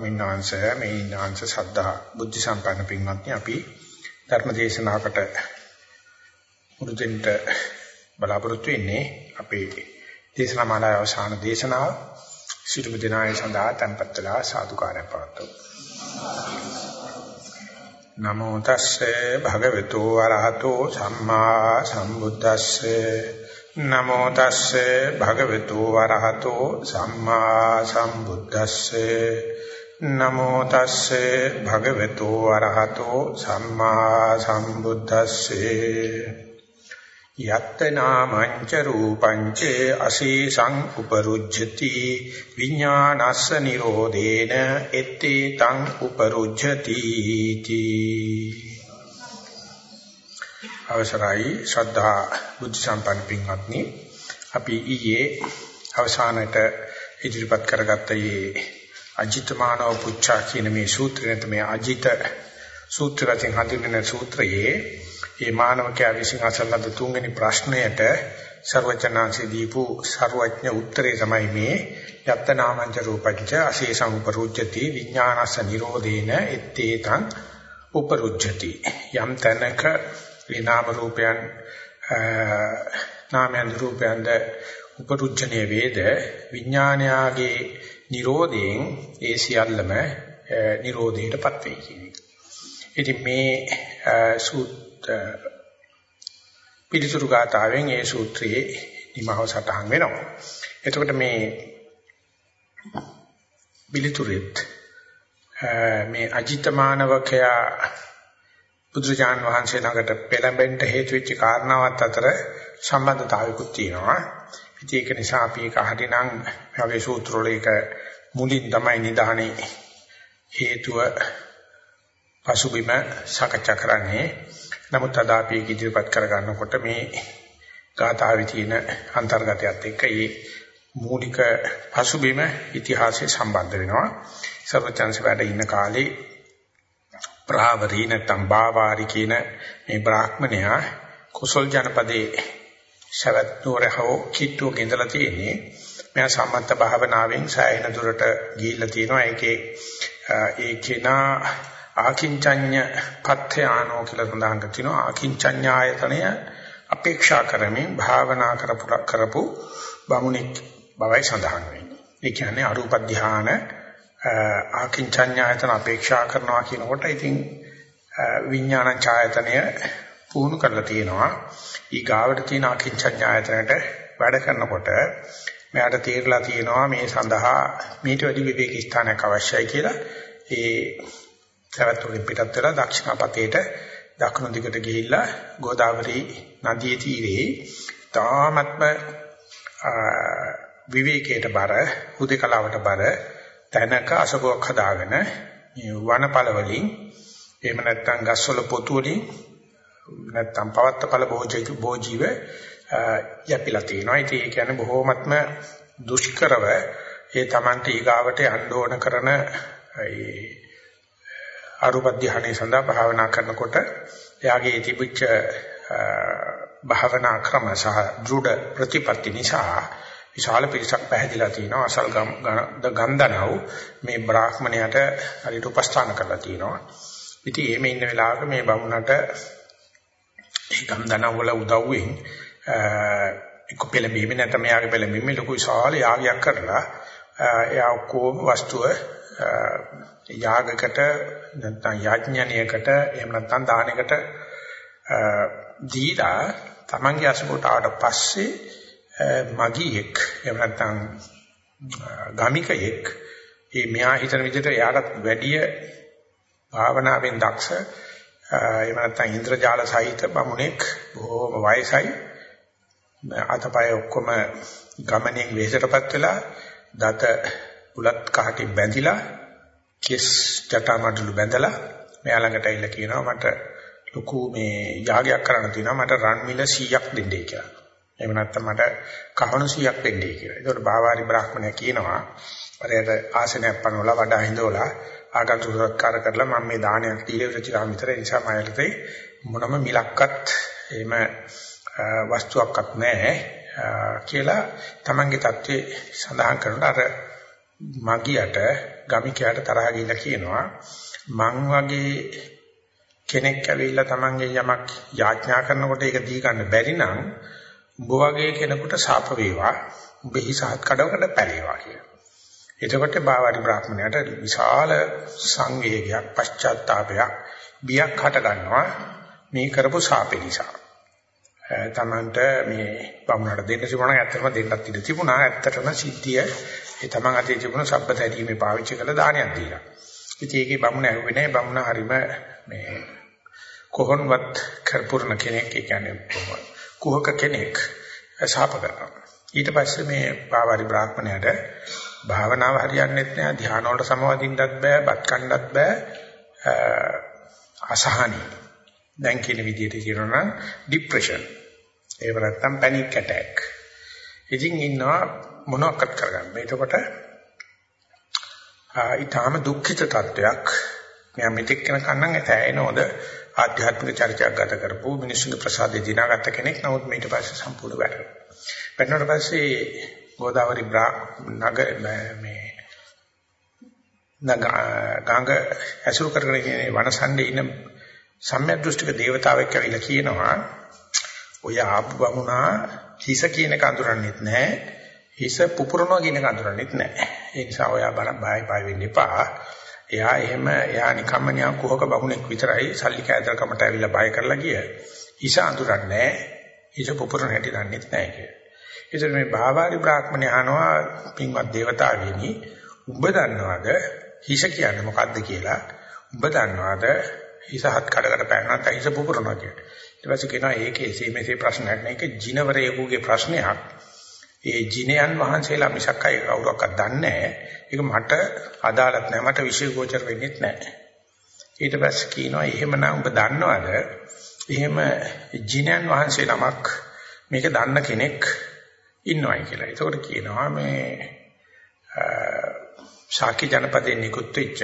මින්නාංශ මේ ඥාංශ සද්ධා බුද්ධ සම්පන්න පින්වත්නි අපි ධර්ම දේශනාවකට මුරුදෙන්ට බලාපොරොත්තු වෙන්නේ අපේ දේශනා මාලාවේ අවසාන දේශනාව. සිටු දිනාය සඳහා tempත් වෙලා සාදුකාරය පවත්වමු. නමෝ තස්සේ භගවතු වරහතෝ සම්මා සම්බුද්දස්සේ. නමෝ තස්සේ භගවතු වරහතෝ සම්මා සම්බුද්දස්සේ. නමෝ තස්සේ භගවතු අරහතෝ සම්මා සම්බුද්දස්සේ. යත්ත නාමංච රූපංච අසීසං උපරුජ්ජති. විඥානස්ස නිරෝධේන එත්තේ තං උපරුජ්ජති තී. අවසරයි ශ්‍රද්ධා බුද්ධ සම්පන්න පින්වත්නි. අපි ඊයේ අවසානයේ ඉදිරිපත් කරගත්ත මේ අජිතමානව පුච්චා කියන මේ සූත්‍රය තමයි අජිත සූත්‍ර වශයෙන් හඳුන්වන සූත්‍රයේ මේ මානවකයා විසින් අසන්නද තුන්වෙනි ප්‍රශ්නයට ਸਰවචනාංශී දීපු ਸਰවඥ උත්තරේ තමයි මේ යත්තනාමංච රූපංච අශේෂං උපරුජ්ජති විඥානස නිරෝධේන එත්තේතං උපරුජ්ජති. යම් තැනක විනාම රූපයන් නාමයන් රූපයන්ද උපරුජ්ජනේ වේද විඥානයාගේ නිරෝධයෙන් ඒ සියල්ලම නිරෝධයටපත් වෙයි කියන එක. ඉතින් මේ සූත් පිළිතුරු ගාතාවෙන් ඒ සූත්‍රයේ නිමව සටහන් වෙනවා. එතකොට මේ පිළිතුරෙත් මේ අජිතමානවකයා බුදුජාන් වහන්සේ ළඟට පෙළඹෙන්න හේතු වෙච්ච කාරණාවත් අතර සම්බන්ධතාවයකුත් තියෙනවා. ඉතින් ඒක නිසා අපි ඒක හරිනම් මේ සූත්‍ර වල ඒක මුලින් තමයි නිදානේ හේතුව පසුබිම සාකච්ඡා කරන්නේ. නමුත් අද අපි ඒක ඉදිරිපත් කරගන්නකොට මේ ගාථාවේ තියෙන අන්තර්ගතයත් එක්ක මේ මූලික පසුබිම ඉතිහාසය සම්බන්ධ වෙනවා. සර්වචන්ස වැඩ ඉන්න කාලේ ප්‍රාවරී නැත්නම් බාවාරි කියන මේ බ්‍රාහ්මණයා කුසල් ජනපදයේ සවැත් නුවරහව කිට්ටුවක ඉඳලා තියෙන්නේ. මෙයා සම්මත භාවනාවෙන් සෑහෙන දුරට ගිහිල්ලා තියෙනවා. ඒකේ ඒ කෙනා ආකින්චඤ්ඤ පත්‍යානෝ කියලා සඳහන් කරනවා. ආකින්චඤ්ඤායතනය අපේක්ෂා කරමින් භාවනා කරපු කරපු බමුණෙක් බවයි සඳහන් වෙන්නේ. ඒ කියන්නේ අරූප ධාන ආකින්චඤ්ඤායතන අපේක්ෂා කරනවා කියනකොට ඉතින් විඥාන ඡායතනය පුහුණු කරලා තියෙනවා. ඊ ගාවට තියෙන අකින්චඤ්ඤායතනට වැඩ කරනකොට මෙයාට තීරලා තියෙනවා මේ සඳහා මීට වැඩි විවේක ස්ථානයක් අවශ්‍යයි කියලා ඒ සවැත්තුලින් පිටත් වෙලා දක්ෂිණපතේට දකුණු දිගට ගිහිල්ලා ගෝදාවරි නදියේ තීරේ තාමත්ම විවේකයට බර හුදකලාවට බර තැනක අසබුවක් හදාගෙන මේ වනපල වලින් එහෙම නැත්නම් ගස්වල පොතු වලින් නැත්තම් පවත්තපල භෝජීව යපිලා තියෙනවා. ඉතින් ඒ කියන්නේ බොහොමත්ම දුෂ්කරව ඒ Tamante ඊගාවට යන්න ඕන කරන ඒ අරුප ධානයේ සඳහා භාවනා කරනකොට එයාගේ තිබිච්ච භාවනා ක්‍රම සහ දෘಢ ප්‍රතිපත්ති නිසා විශාල පිරිසක් පැහැදිලා තිනවා අසල් ගන්ධනව මේ බ්‍රාහ්මණයට හරියට උපස්ථාන කරලා තිනවා. ඉතින් එහෙම ඉන්න වෙලාවක මේ බමුණට ඒ ගම්දනව වල උදව්වෙන් එක්ක පෙළඹීම නැත්නම් එයාගේ පෙළඹීම ලොකු විශාල යාගයක් කරලා එයා ඔක්කොම වස්තුව යාගකට නැත්නම් යාඥණයකට එහෙම නැත්නම් දානයකට දීලා තමන්ගේ අසපොට ආවට පස්සේ මගියෙක් එහෙම නැත්නම් ගමිකයෙක් මේ මෙහා හිතන විදිහට එයාට වැඩිය භාවනාවෙන් දක්ෂ එහෙම නැත්නම් ඉන්ද්‍රජාල සහිත බමුණෙක් බොහෝම වයසයි අතපය ඔක්කොම ගමනෙන් වෙහෙසටපත් වෙලා දත උලත් කහටින් බැඳිලා කිස් ජටාමඩලු බැඳලා මෙයා ළඟට ඇවිල්ලා කියනවා මට ලොකු මේ යාගයක් කරන්න තියෙනවා මට රන් මිල 100ක් දෙන්නයි කියලා. එහෙම නැත්නම් මට කහණු 100ක් දෙන්නයි කියලා. ඒකට බාවාරි බ්‍රාහ්මණයා කියනවා පරයට ආසනයක් පනවලා වඩා හිඳවලා ආගන්තුක සත්කාර කරලා මම මේ දානයක් දීලා ඉවරචිලා විතර ඒ නිසා මම යටතේ මොනම මිලක්වත් එහෙම වස්තුවක්වත් නැහැ කියලා තමන්ගේ தત્ත්වය සඳහන් කරනකොට අර මගියට ගමිකයාට තරහ ගිහිල්ලා කියනවා මං වගේ කෙනෙක් ඇවිල්ලා Tamange යමක් යාඥා කරනකොට ඒක දී ගන්න බැරි නම් උඹ වගේ කෙනෙකුට සාප වේවා උඹ හිසහත් කඩවකට පැලේවා කියලා. එතකොට බාවාරි බ්‍රාහ්මණයට විශාල සංවේගයක් පශ්චාත්තාවයක් බියක් හට ගන්නවා මේ කරපු සාපේ නිසා. තමන්ට මේ බමුණට දෙන්න තිබුණා ඇත්තටම දෙන්නත් ඉඩ තිබුණා ඇත්තටම සිද්ධිය ඒ තමන් අතේ තිබුණ සබ්බත ඇදීමේ පාවිච්චි කළ දානයක් දීලා. ඉතින් ඒකේ බමුණ ඇහුවේ නැහැ බමුණ හරීම මේ කොහොන්වත් කරපුරන කෙනෙක් ඒ කියන්නේ කුහක කෙනෙක් ශාප කරනවා. ඊට පස්සේ මේ පාවාරි බ්‍රාහ්මණයට භාවනාව හරියන්නේත් නැහැ ධානය වලට සමවදින්නත් බෑ බත් කන්නත් බෑ අසහනයි. දැන් කියන විදිහට කියනවා නම් ડિප්‍රෙෂන් ඒව නැත්තම් පැනික් ඇටැක්. ඉතින් ඉන්නවා මොනවාක්වත් කරගන්න. එතකොට ඊටාම දුක්ඛිත තත්වයක් මෙයා මෙතෙක් වෙන කන්නම් ඇතෑනෝද ආධ්‍යාත්මික චර්චාවක් ගත කරපු මිනිස්සුන්ගේ ප්‍රසාදේ දිනාගත්ත කෙනෙක් නමුත් ඊට පස්සේ සම්පූර්ණ වැටෙනවා. වැටෙනාට පස්සේ ගෝදාවරි නග මේ නග ගංග ඇසුරු කරගෙන ඉන්නේ වනසන්නේ ඉන්න සම්‍යක් දෘෂ්ටික දේවතාවෙක් කියලා කියනවා ඔය ආපු බමුණා හිස කියන එක අඳුරන්නේත් නැහැ. හිස පුපුරනවා කියන එක අඳුරන්නේත් නැහැ. ඒ නිසා ඔයා බලන් බයයි බය වෙන්න එපා. එයා එහෙම එයා නිකම්ම නිකන් කුහක බමුණෙක් විතරයි සල්ලි කෑදරකමට ඇවිල්ලා බය කරලා ගිය. හිස අඳුරන්නේ නැහැ. හිස පුපුරන හැටි දන්නේත් නැහැ කිය. ඒතර මේ භාවාරි බ්‍රාහ්මණය අහනවා පින්වත් దేవතාවෙනි ඔබ දන්නවද හිස කියන්නේ මොකද්ද කියලා? ඔබ දන්නවද හිස හත් කඩකට පැනනත් හිස පුපුරනවා කියලා. ඊට පස්සේ කියනවා ඒකේ එසේ මෙසේ ප්‍රශ්නයක් නෑ ඒක ජිනවරයෙකුගේ ප්‍රශ්නයක්. ඒ ජිනයන් වහන්සේලා මිසක් අය කවුරක්වත් දන්නේ ඒක මට අදාළත් නෑ මට විශේෂෝචර වෙන්නේ නැහැ. ඊට පස්සේ කියනවා එහෙමනම් ඔබ දන්නවද? එහෙම ජිනයන් වහන්සේ නමක් මේක දන්න කෙනෙක් ඉන්නවයි කියලා. ඒකට කියනවා මේ ශාක්‍ය ජනපදයේ නිකුත් වෙච්ච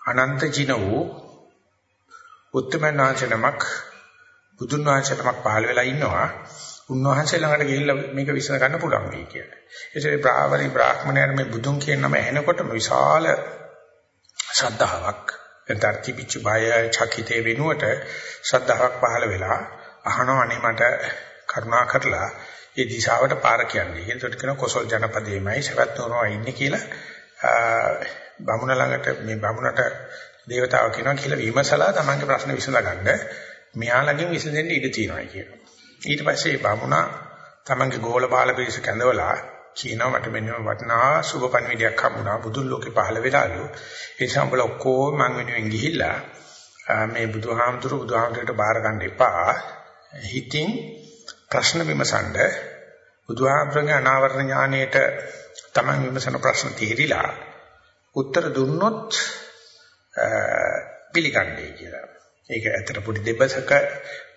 අනන්ත ජින වූ උත්තමයන් වහන්සේ නමක් බුදුන් වහන්සේ නමක් පහළ වෙලා ඉන්නවා. උන්වහන්සේ ළඟට ගිහිල්ලා මේක විසඳ ගන්න පුළුවන් වෙයි කියලා. ඒසේ බ්‍රාහ්මණි බ්‍රාහ්මණයන් මේ බුදුන් කියන නම ඇහෙනකොටම විශාල ශ්‍රද්ධාවක් එතර්ති පිච්ච බය චකිතේ වෙනුවට ශ්‍රද්ධාවක් පහළ වෙලා අහනවා අනේ මට කරුණා කරලා ඒ දිශාවට පාර කියන්නේ. ඒකට කියන කොසල් ජනපදයේමයි සවැත් නෝනවා ඉන්නේ කියලා බමුණ ළඟට මේ බමුණට දේවතාව කියනවා කියලා විමසලා තමන්ගේ ප්‍රශ්න විසඳගන්න මෙයාලගෙන් විසඳෙන්න ඉඩ තියෙනවා කියනවා. ඊට පස්සේ බමුණා තමන්ගේ ගෝල බාල පිරිස කැඳවලා කියනවා මට මෙන්න වටිනා සුබ පණිවිඩයක් හම්බුණා බුදුන් ලෝකේ පහළ වෙලාලු. ඒ නිසා උඹලා ඔක්කොම මං වෙනුවෙන් ගිහිල්ලා මේ බුදුහාමුදුරු බුදුහාමුදුරට බාර ගන්න එපා. හිතින් ප්‍රශ්න විමසන්න බුදුහාමුදුරගේ අනාවරණ ඥාණයට තමන් විමසන ප්‍රශ්න තීරිලා උත්තර දුන්නොත් පිළිගන්නේ කියලා. ඒක ඇත්තට පොඩි දෙබසක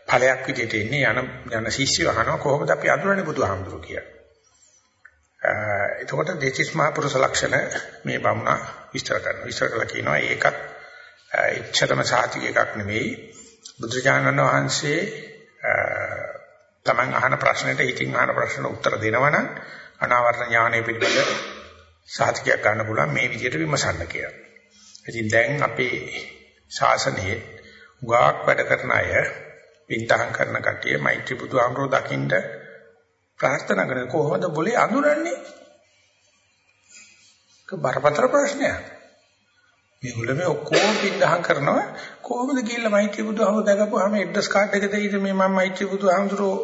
ඵලයක් විදිහට එන්නේ යන යන ශිෂ්‍යව අහනවා කොහොමද අපි අඳුරන්නේ බුදුහාමුදුරු කියලා. එතකොට දෙතිස් මහ පුරුෂ ලක්ෂණ මේ බමුණා විස්තර කරනවා. විස්තර කළා කියනවා ඒකත් එච්චරම සාතික එකක් නෙවෙයි. බුදුරජාණන් වහන්සේ තමන් අහන ප්‍රශ්නෙට ඉතින් අහන ප්‍රශ්න උත්තර දෙනවනම් අනාවරණ ඥානය පිළිබඳ සාතිකයක් ගන්න පුළුවන් මේ විදිහට විමසන්න කියලා. ඉතින් දැන් අපේ ශාසනයේ උගාක් වැඩ කරන අය පින්තහම් කරන කටිය මෛත්‍රී බුදුහාමරෝ දකින්න ප්‍රාර්ථනා කරන කොහොමද બોලේ අඳුරන්නේ? ඒක බරපතල ප්‍රශ්නයක්. මේගොල්ලෝ මේ ඔක්කොම පින්දහම් කරනවා කොහොමද කියලා මෛත්‍රී බුදුහාමරෝ දැකපුවාම ඇඩ්‍රස් කාඩ් එක දෙයිද මේ මම මෛත්‍රී බුදුහාමරෝ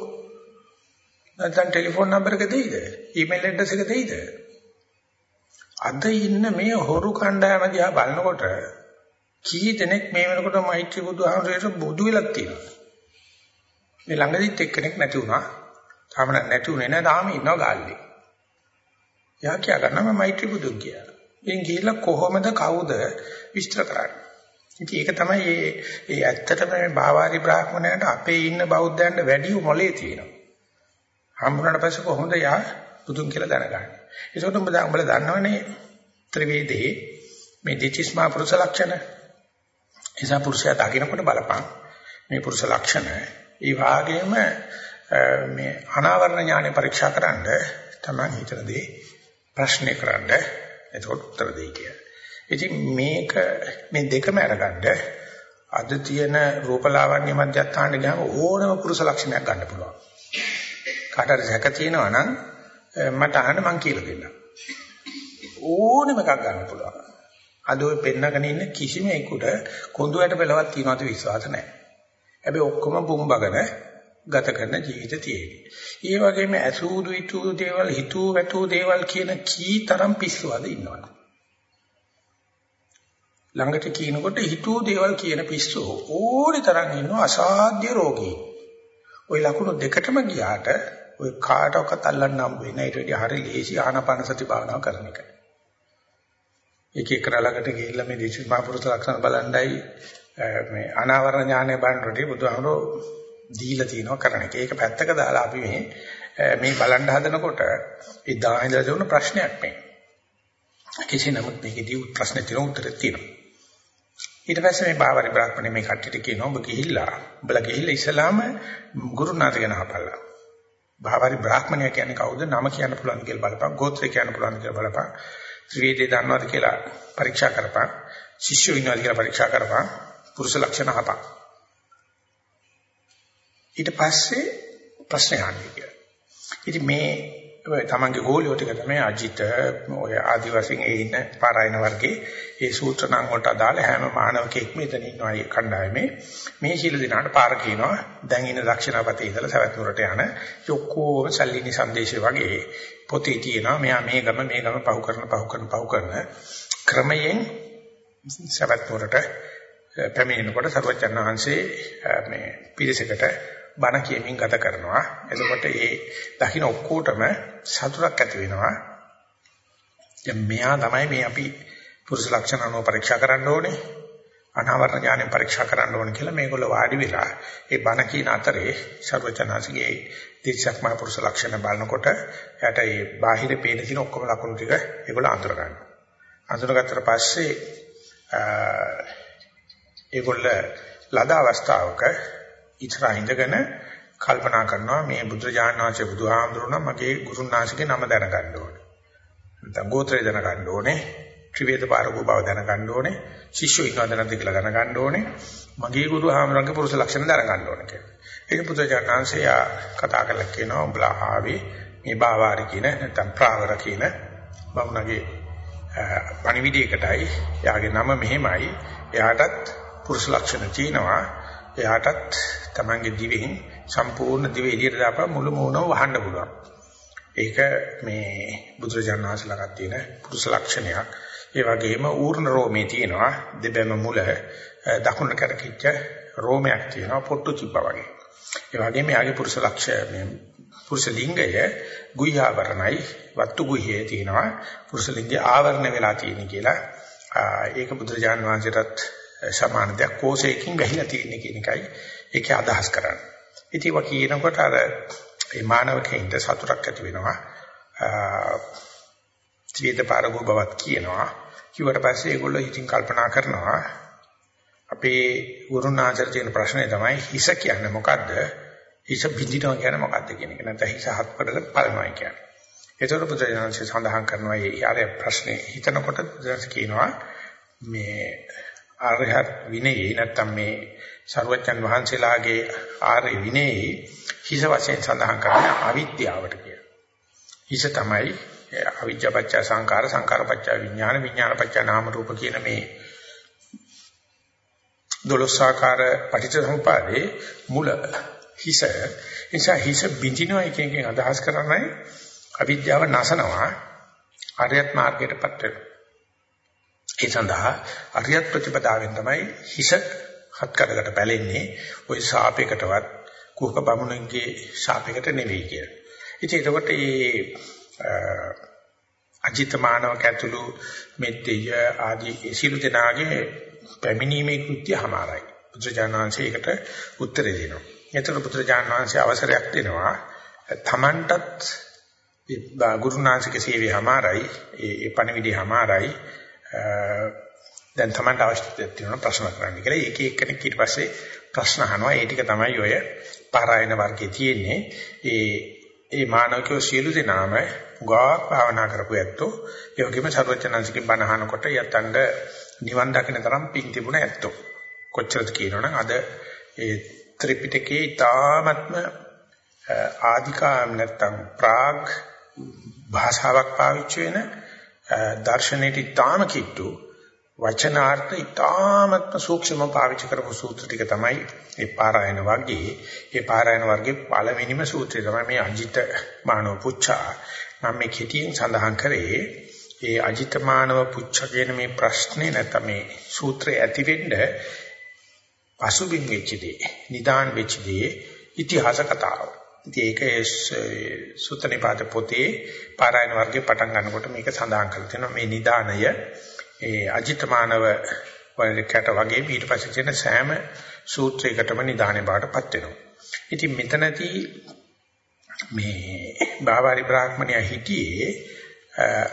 නැත්නම් ටෙලිෆෝන් නම්බර් එක දෙයිද? ඊමේල් ඇඩ්‍රස් එක දෙයිද? අද ඉන්න මේ හොරු කණ්ඩායම දිහා බලනකොට කී දෙනෙක් මේ වෙනකොට මෛත්‍රී බුදුහාමරේට බුදු වෙලක් තියෙනවා. මේ ළඟදිත් එක්කෙනෙක් නැති වුණා. තාම නැති උනේ නැහැ. තාම ඉන්නවා ගාල්ලේ. යා කියා ගන්නවා මෛත්‍රී බුදුන් කියලා. එන් ගිහිල්ලා කොහොමද කවුද විස්තර කරන්නේ? ඉතින් ඒක තමයි මේ ඒ ඇත්තටම මේ භාවාරි බ්‍රාහ්මණයන්ට අපේ ඉන්න බෞද්ධයන්ට වැඩි මොලේ තියෙනවා. හම්බුනාට පස්සේ කොහොමද යා බුදුන් කියලා දැනගන්නේ? ඒකට උඹ උඹලා දන්නවනේ ත්‍රිවේදේ මේ දිචිස්මා පුරුෂ ලක්ෂණ. එසා පුරුෂයා දකින්නකොට බලපං මේ පුරුෂ ලක්ෂණ. ඒ වාගේම මේ අනාවරණ ඥානෙ පරීක්ෂා කරන්න තමයි හිතන දේ ප්‍රශ්නේ කරන්න එතකොට උත්තර දෙයි කියලා. ඉතින් මේක මේ දෙකම අරගන්න අද තියෙන රූපලාවන්‍ය මධ්‍යස්ථානට ගියාම ඕනම පුරුෂ ලක්ෂණයක් ගන්න පුළුවන්. කාට හරි සැක තියෙනවා නම් මට අහන්න මං කියලා දෙන්නම්. ඕනම එකක් ගන්න පුළුවන්. අද ඔය පෙන්නගෙන ඉන්න කිසිම එකට කොඳුයට පෙළවක් තියනවද විශ්වාස නැහැ. හැබැයි ඔක්කොම බුම්බගෙන ගත කරන ජීවිත තියෙන්නේ. ඒ වගේම ඇසූදු හිතූ දේවල් හිතූ වැටූ දේවල් කියන කී තරම් පිස්සුවද ඉන්නවද? ළඟට කියනකොට හිතූ දේවල් කියන පිස්සු ඕනි තරම් ඉන්නවා අසාධ්‍ය රෝගී. ওই ලකුණු දෙකටම ගියාට ওই කාටවත් අල්ලන්න හම්බ වෙන්නේ ඊට වඩා හරි ලේසි ආනාපාන සති භාවනාව කරන එක. එක එක ළඟට ගිහිල්ලා මේ දේශ මහපුරුෂ ලක්ෂණ බලන්ඩයි මේ අනාවරණ ඥානය බලනකොට බුදුහාමරෝ දීලා තිනවා කරන එක. ඒක පැත්තක දාලා අපි මේ මේ බලන්න හදනකොට ඒ දාහින්දලා දෙන ප්‍රශ්නයක් මේ. කිසි නමුත් මේකදී ප්‍රශ්නේ තියෙන උත්තරේ තියෙනවා. ඊට පස්සේ මේ බාවරි බ්‍රාහ්මණය මේ කට්ටියට කියනවා ඔබ ගිහිල්ලා උඹලා ගිහිල්ලා ඉස්සලාම ගුරුනාථ ගැන අහපල්ලා. බාවරි බ්‍රාහ්මණය කියන්නේ කවුද? නම කියන්න පුළුවන් කියලා බලපන්. ගෝත්‍රය කියන්න පුළුවන් කියලා බලපන්. ත්‍රිවේදේ දන්නවද කියලා පරීක්ෂා කරපන්. ශිෂ්‍යෝ ඉන්නවද කියලා පරීක්ෂා කරපන්. පුරුෂ ලක්ෂණ අහපන්. ඊට පස්සේ ප්‍රශ්න අහන්නේ කියලා. ඉතින් මේ තමන්ගේ ගෝලියෝ ටික තමයි අජිත ඔය ආදිවාසීන් ඒ ඉන්න පාරායන වර්ගයේ ඒ සූත්‍ර නම් වලට අදාළ හැම මානවකෙක්ම එතන ඉන්නවා ඒ කණ්ඩායමේ මේ සීල දිනාට පාර කියනවා දැන් ඉන්න දක්ෂිණාපතේ ඉඳලා සවැත් නුරට යන ඔක්කොම සල්ලිනි සංදේශය වගේ පොතේ තියෙනවා මෙයා මේ ගම මේ ගම පහු කරන පහු කරන පහු කරන ක්‍රමයෙන් සවැත් නුරට පැමිණෙනකොට සර්වචන් වහන්සේ මේ පිරිසකට බණ කියමින් ගත කරනවා. එතකොට ඒ දකින්න ඔක්කොටම සතුටක් ඇති වෙනවා. දැන් මෙයා තමයි මේ අපි පුරුෂ ලක්ෂණ අනුව පරීක්ෂා කරන්න ඕනේ. අනාවරණ ඥාණයෙන් පරීක්ෂා කරන්න ඕනේ කියලා මේගොල්ලෝ වාඩි වෙලා ඒ බණ කියන අතරේ ਸਰවචනාසිගේ තිරිසක් මහ පුරුෂ ලක්ෂණ බලනකොට එයාට ඒ බාහිර පේන තියෙන ඔක්කොම ලක්ෂණ ටික ඒගොල්ලෝ අඳුර ගන්නවා. අඳුරගත්තට පස්සේ ඒගොල්ල ලද අවස්ථාවක ඉස්සරහ ඉඳගෙන කල්පනා කරනවා මේ බුදුරජාණන් වහන්සේ බුදුහාමුදුරුවෝ මගේ ගුරුනාථගේ නම දැනගන්න ඕනේ. නැත්නම් ගෝත්‍රය දැනගන්න ඕනේ. ත්‍රිවේද පාරකෝ බව දැනගන්න ඕනේ. ශිෂ්‍යෝ ඉන්නවද නැද්ද කියලා දැනගන්න ඕනේ. මගේ ගුරුහාමුදුරන්ගේ පුරුෂ ලක්ෂණ දැනගන්න ඕනේ කියලා. ඒක බුදුරජාණන් වහන්සේ කතා කරලා කියනවා උඹලා ආවේ මේ බාවාරි කියන නැත්නම් ප්‍රාවර කියන බමුණගේ පණිවිඩයකටයි. එයාගේ නම මෙහෙමයි. එයාටත් පුරුෂ ලක්ෂණ තියෙනවා. එයාටත් Tamange දිවෙන් සම්පූර්ණ දිව එළියට දාපුවා මුළු මූණම වහන්න පුළුවන්. ඒක මේ බුදුරජාණන් වහන්සේලාට තියෙන පුරුෂ ලක්ෂණයක්. ඒ වගේම ඌර්ණ රෝමේ තියෙනවා දෙබැම මුල දකුණට කරකිච්ච රෝමයක් තියෙනවා පොට්ටු චිප්පා වගේ. ඒ වගේම යාගේ පුරුෂ ලක්ෂය මේ පුරුෂ ලිංගය ගුහ්‍යාවරණයි වත්තු ගුහ්‍යයේ තියෙනවා පුරුෂ ලිංගයේ ආවරණ වෙලා තියෙන කියලා ඒක බුදුරජාණන් වහන්සේටත් සමාන දෙයක් කෝෂයකින් වැහිලා තියෙන කියන එකයි ඒකේ අදහස් කරන්නේ. ඉතින් වා කියනකොට අර මේ මානවකෙන්ට සතුටක් ඇති වෙනවා. ත්‍රිවිධ පාරගෝ බවත් කියනවා. කිව්වට පස්සේ ඒගොල්ලෝ ඉතින් කල්පනා කරනවා අපේ ගුරුනාචර තියෙන ප්‍රශ්නේ තමයි හිස කියන්නේ මොකද්ද? හිස බිඳිනවා කියන්නේ මොකද්ද කියන එක. නැත්නම් හිස හත්පඩල පලනවා කියන්නේ. ඒතර පුදුරයන්සේ සඳහන් කරනවා මේ ආරය ප්‍රශ්නේ හිතනකොට පුදුරස් කියනවා මේ ආර්යහත් විනයේ නැත්තම් මේ සරුවච්චන් වහන්සේලාගේ ආර්ය විනයේ හිස වශයෙන් සඳහන් කරන්නේ අවිද්‍යාවට කියලා. හිස තමයි අවිජ්ජාපච්ච සංකාර සංකාරපච්ච විඥාන විඥානපච්ච නාම රූප කියන මේ දොළොස්සාකාර පටිච්චසමුපාදේ මුල හිස නිසා හිස බිඳිනවා එකකින් අදහස් කරන්නේ අවිද්‍යාව නැසනවා ආර්යත් මාර්ගයටපත් වෙනවා ඒ සඳහා අරියත් ප්‍රතිපදාවෙන් තමයි හිස හත් කඩකට පැලෙන්නේ ওই ශාපයකටවත් කුහක බමුණන්ගේ ශාපයකට නෙවෙයි කියලා. ඉතින් ඒකට මේ අජිත මානවක ඇතුළු මෙත්තේය ආදී සියලු දෙනාගේ පැමිණීමේ කෘත්‍ය හමාරයි. බුදුජානනාංශය ඒකට උත්තර දෙනවා. එතකොට බුදුජානනාංශය අවසරයක් දෙනවා. තමන්ටත් ගුරුනාංශික සේවය හමාරයි. ඒ පණිවිඩය හමාරයි. දැන් Tamanට අවශ්‍යතාවයක් තියෙනවා ප්‍රශ්න කරන්න කියලා. ඒක එක්කෙනෙක් ඊට පස්සේ ප්‍රශ්න අහනවා. ඒ ටික තමයි ඔය පාරායන වර්ගයේ තියෙන්නේ. ඒ ඒ මානවකෝ සියලු දෙනාම ගාක් භාවනා කරපු ඇත්තෝ ඒ වගේම සර්වචනංශිකේ බණ අහනකොට යතඬ නිවන් දකින්න තරම් පිං තිබුණ ඇත්තෝ කොච්චරද කියනවනම් අද ඒ ත්‍රිපිටකේ ඊ타ත්ම ආධිකාම් නැත්තම් ප්‍රාග් භාෂාවක් පාවිච්චි වෙන දර්ශනෙට ඊටාම කිට්ටු. වචනාර්ථ ඊටාමත්ම සූක්ෂම පාවිච්චි කරපු සූත්‍ර ටික තමයි ඒ පාරායන වර්ගයේ. ඒ පාරායන වර්ගයේ පළවෙනිම සූත්‍රය තමයි මේ අජිත මානව පුච්චා. මම මේ කෙටියෙන් සඳහන් කරේ ඒ අජිත මානව පුච්ච කියන මේ ප්‍රශ්නේ නැත්නම් මේ සූත්‍රය ඇති වෙන්න පසුබිම් වෙච්ච දේ නිදාන් වෙච්ච දේ ඉතිහාස කතාව. ඉතින් ඒක සුත්තනිපාත පොතේ පාරායන වර්ගයේ පටන් ගන්නකොට මේක සඳහන් කරලා තියෙනවා මේ නිදානය ඒ අජිත මානව වලකට වගේ ඊට පස්සේ තියෙන සෑම සූත්‍රයකටම නිදානේ බාටපත් වෙනවා. ඉතින් මෙතනදී මේ බාවාරි බ්‍රාහ්මණයා හිටියේ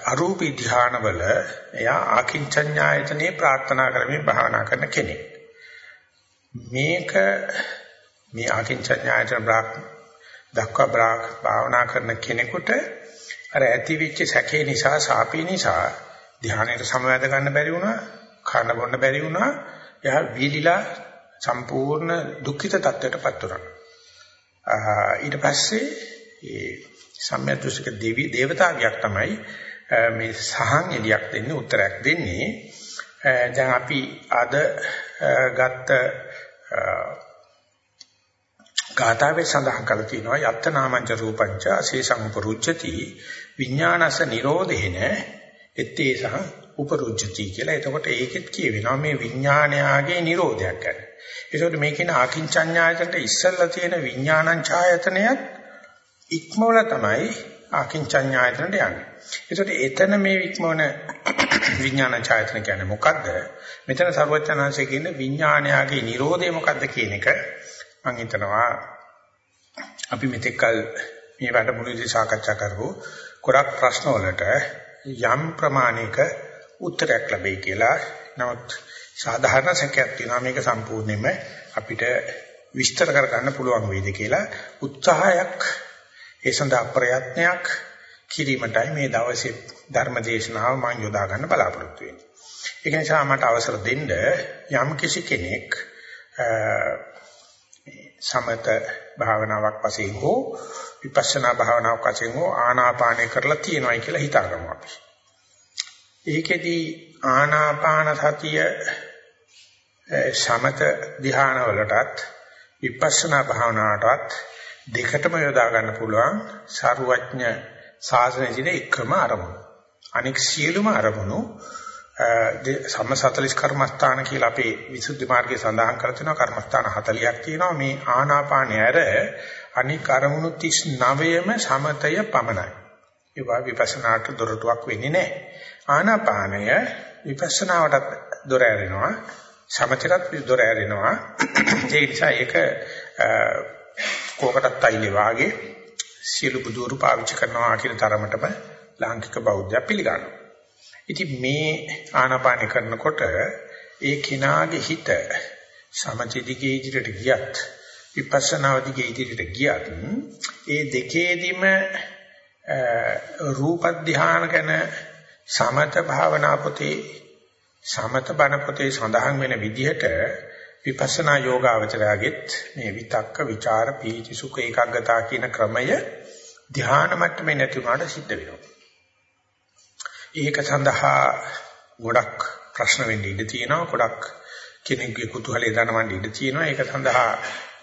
අරූපී ධානවල එයා ආකින්චඤ්ඤායතනේ ප්‍රාර්ථනා කරමින් භාවනා කරන කෙනෙක්. මේක මේ ආකින්චඤ්ඤායතන බ්‍රාහ් දක්වා බ්‍රාහ් භාවනා කරන කෙනෙකුට අර ඇතිවිච්ච සැකේ නිසා සාපේ නිසා ධානයට සමවැද ගන්න බැරි වුණා, කන්න බොන්න බැරි වුණා. එයා වීලිලා සම්පූර්ණ දුක්ඛිත තත්ත්වයටපත් වුණා. ඊට පස්සේ ඒ සම්මියදෘෂ්ටික දෙවි දේවතාවියක් තමයි මේ සහන් එලියක් දෙන්නේ උත්තරයක් දෙන්නේ. දැන් අපි අද ගත්ත ගාථාවේ සඳහන් කරලා තියෙනවා යත්ත නාමංච රූපංච අශේෂං උපරුච්ඡති විඥානස නිරෝධේන එත්තේ සහ උපරුජ්ජති කියලා. එතකොට ඒකෙත් කියවෙනවා මේ විඥානයාගේ නිරෝධයක් ගැන. ඒකෝට මේකේන ආකින්චඤ්ඤායතනට ඉස්සල්ලා තියෙන විඥානං ඡායතනයත් ඉක්මවල තමයි ආකින්චඤ්ඤායතනට යන්නේ. ඒකෝට එතන මේ ඉක්මවන විඥාන ඡායතන කියන්නේ මොකද්ද? මෙතන සර්වඥාන්සේ කියන විඥානයාගේ නිරෝධය මොකද්ද කියන එක මම හිතනවා අපි මෙතෙක්කල් මේ වැඩමුළුවේදී සාකච්ඡා කරපු ගොඩක් ප්‍රශ්න වලට යම් ප්‍රමාණයක උත්තරයක් ලැබෙයි කියලා. නමුත් සාධාරණ සංකේතයක් තියෙනවා මේක සම්පූර්ණයෙන්ම අපිට විස්තර කරගන්න පුළුවන් වේද කියලා උත්සාහයක් ඒ සඳහා ප්‍රයත්නයක් කිරීමටයි මේ දවසේ ධර්ම දේශනාව මම යොදා ගන්න බලාපොරොත්තු වෙන්නේ. ඒක නිසා මට අවසර දෙන්න යම් කිසි කෙනෙක් සමත භාවනාවක් වශයෙන් හෝ විපස්සනා භාවනාවක් වශයෙන් හෝ ආනාපානය කරලා තියෙනවායි කියලා හිතාගමු අපි. ඒකෙදි ආනාපාන සතිය සමත ධ්‍යාන වලටත් විපස්සනා භාවනාවටත් දෙකටම යොදා ගන්න පුළුවන් සාරුවඥ සාසනයේ එකම අරමුණ. අනෙක් සියලුම අරමුණු සම්ම 40 කර්මස්ථාන කියලා අපේ විසුද්ධි මාර්ගයේ සඳහන් කර තිනවා කර්මස්ථාන 40ක් තියෙනවා මේ ආනාපානය ඇර අනික් අරමුණු 39ම සමතය පමණයි. ඒවා විපස්සනාට දොරටුවක් වෙන්නේ නැහැ. ආනාපානය විපස්සනාවට දොර ඇරෙනවා සමතයටත් දොර ඇරෙනවා. ඒ නිසා ඒක කෝකටත් අයිලේ වාගේ සියලු බුදුරු පාවිච්චි කරනවා කියන තරමටම ලාංකික බෞද්ධය පිළිගන්නවා. ඉතින් මේ ආනාපාන කරනකොට ඒ කිනාගේ හිත සමචිදිගේ ඉදිරියට ගියත් විපස්සනා දිගේ ඉදිරියට ගියත් ඒ දෙකේදීම රූප ධානය ගැන සමත භාවනා පොතේ සමත බණ පොතේ සඳහන් වෙන විදිහට විපස්සනා යෝගාවචරයගෙත් මේ විතක්ක ਵਿਚාර පීති සුඛ ඒකාග්‍රතාව කියන ක්‍රමය ධ්‍යාන මට්ටමේ නැති වුණාට සිද්ධ වෙනවා. ඒක සඳහා ගොඩක් ප්‍රශ්න වෙන්න ඉඩ තියෙනවා. ගොඩක් කෙනෙකුගේ කුතුහලය දනවන්න ඉඩ තියෙනවා. ඒක සඳහා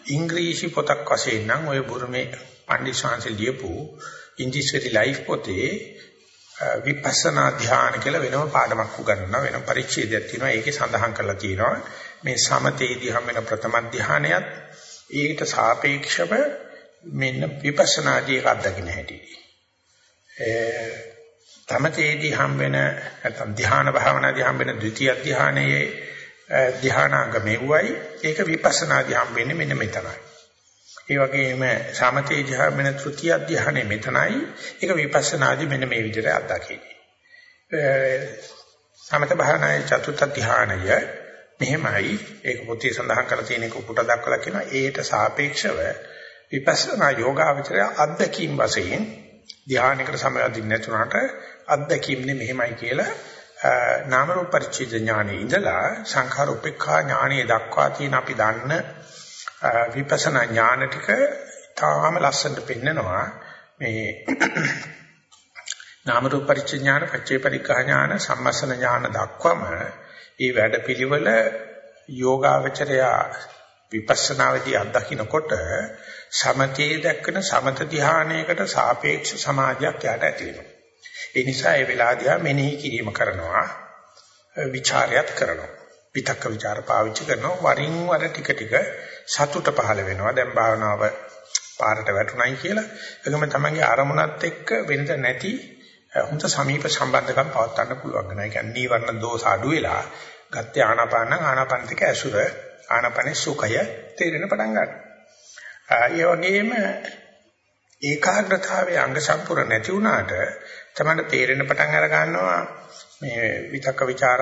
ඉංග්‍රීසි පොතක් වශයෙන් නම් ඔය බුරුමේ පණ්ඩිත ශාන්සි ලියපු ඉන්දිස්වැරි ලයිෆ් පොතේ විපස්සනා ධ්‍යාන කියලා වෙනම පාඩමක් උගන්වනවා වෙනම පරිච්ඡේදයක් තියෙනවා ඒකේ සඳහන් කරලා තියෙනවා මේ සමතේදී හම් වෙන ප්‍රථම ධ්‍යානයත් ඒකට සාපේක්ෂව මෙන්න විපස්සනාදී එක අත්දකින්න හැටි තමතේදී හම් වෙන නැත්නම් ධ්‍යාන භාවනාදී හම් වෙන ද්විතීය ධ්‍යානයේ ධ්‍යානාංග මෙව්වයි ඒක විපස්සනාදී හම් වෙන්නේ මෙන්න මෙතනයි. ඒ වගේම සමතේ ධ්‍යාන වෙන තෘතිය ධ්‍යානෙ මෙතනයි. ඒක විපස්සනාදී මෙන්න මේ විදිහට අත්දකින්නේ. සමත භාවනායේ චතුර්ථ ධ්‍යානය මෙහෙමයි. ඒක පොතේ සඳහන් කරලා තියෙන එක උපුට දක්වලා කියනවා ඒට සාපේක්ෂව විපස්සනා යෝගාවචරය අත්දැකීම් වශයෙන් ධානයකට සමවදින්න නැතුණාට අත්දැකීම්නේ මෙහෙමයි කියලා නාම රූප පරිච්ඡේද ඥානෙ ඉඳලා සංඛාර උපේක්ඛා ඥානෙ දක්වා තියෙන අපි දන්න විපස්සනා ඥාන ටික තාම ලස්සනට පෙන්නනවා මේ නාම රූප පරිච්ඡේද ඥාන පච්චේ පරික්ඛා ඥාන සම්මස්සන ඥාන දක්වම මේ වැඩපිළිවෙල යෝගාවචරය විපස්සනාවේදී අත්දකින්නකොට සමතේ දක්වන සමත ධානයකට සාපේක්ෂ සමාධියක් යට ඇති වෙනවා. ඒ නිසා ඒ වෙලාවදී මෙනෙහි කිරීම කරනවා විචාරයත් කරනවා. විතක්ක ਵਿਚාර පාවිච්චි කරනවා වරින් වර ටික ටික සතුට පහළ වෙනවා. දැන් භාවනාව පාරට වැටුණයි කියලා. ඒකම තමන්ගේ අරමුණත් එක්ක වෙනද නැති හොඳ සමීප සම්බන්ධකම් පවත්වන්න පුළුවන් වෙනවා. ඒ කියන්නේ නීවරණ දෝෂ අඩු වෙලා ගත්තේ ආනාපාන ආනාපානික ඇසුර ආනාපානේ සුඛය තේරෙන පටන් ගන්නවා. ඒ වගේම ඒකාග්‍රතාවයේ අංග සම්පූර්ණ නැති වුණාට තමයි තේරෙන පටන් අර ගන්නවා මේ විතක්ක ਵਿਚාර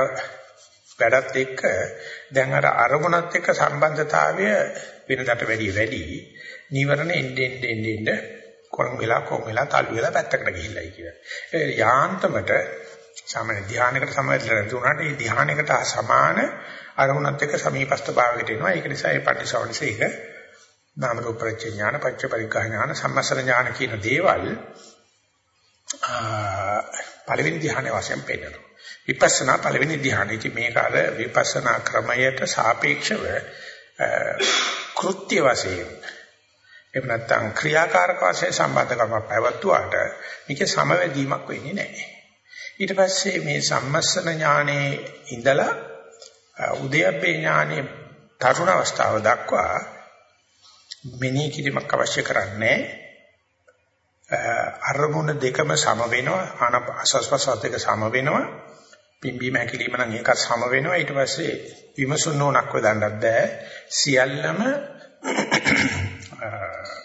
වැඩත් එක්ක දැන් අර අරමුණත් එක්ක සම්බන්ධතාවය වෙනකට වැඩිය වැඩි නීවරණ එන්නේ එන්නේ එන්නේ කොරම් වෙලා කොම් වෙලා තල්ලු වෙලා පැත්තකට ගිහිල්ලායි කියලා. ඒ යාන්තමට සාමාන්‍ය ධානයකට සමවැදලා නැති වුණාට මේ ධානයකට සමාන අරමුණත් එක්ක සමීපස්ත භාවයකට එනවා. ඒක නිසා ඒ පටිසවණිසේ ඒක නාම රූප ප්‍රත්‍යඥාන පච්ච පරිග්‍රහ ඥාන සම්මස්සන ඥාන කියන දේවල් පළවෙනි ධ්‍යානයේ වශයෙන් පෙන්නනවා. විපස්සනා පළවෙනි ධ්‍යානෙ. ඉතින් මේක අර විපස්සනා ක්‍රමයට සාපේක්ෂව කෘත්‍ය වශයෙන් එහෙම නැත්නම් ක්‍රියාකාරක වශයෙන් සම්බන්ධකම පැවැත්වුවාට මේකේ සමවැදීමක් වෙන්නේ නැහැ. ඊට පස්සේ මේ සම්මස්සන ඥානයේ ඉඳලා උදයබ්බේ ඥානයේ තරුණ අවස්ථාව දක්වා මෙනෙහි කිරීමක් අවශ්‍ය කරන්නේ අරමුණ දෙකම සම වෙනවා ආනපසස්පසත් දෙක සම වෙනවා. පිම්බීම හැකිලිම නම් ඒකත් සම වෙනවා. ඊට පස්සේ විමසුන් නොනක් වදන්නත් බෑ. සියල්ලම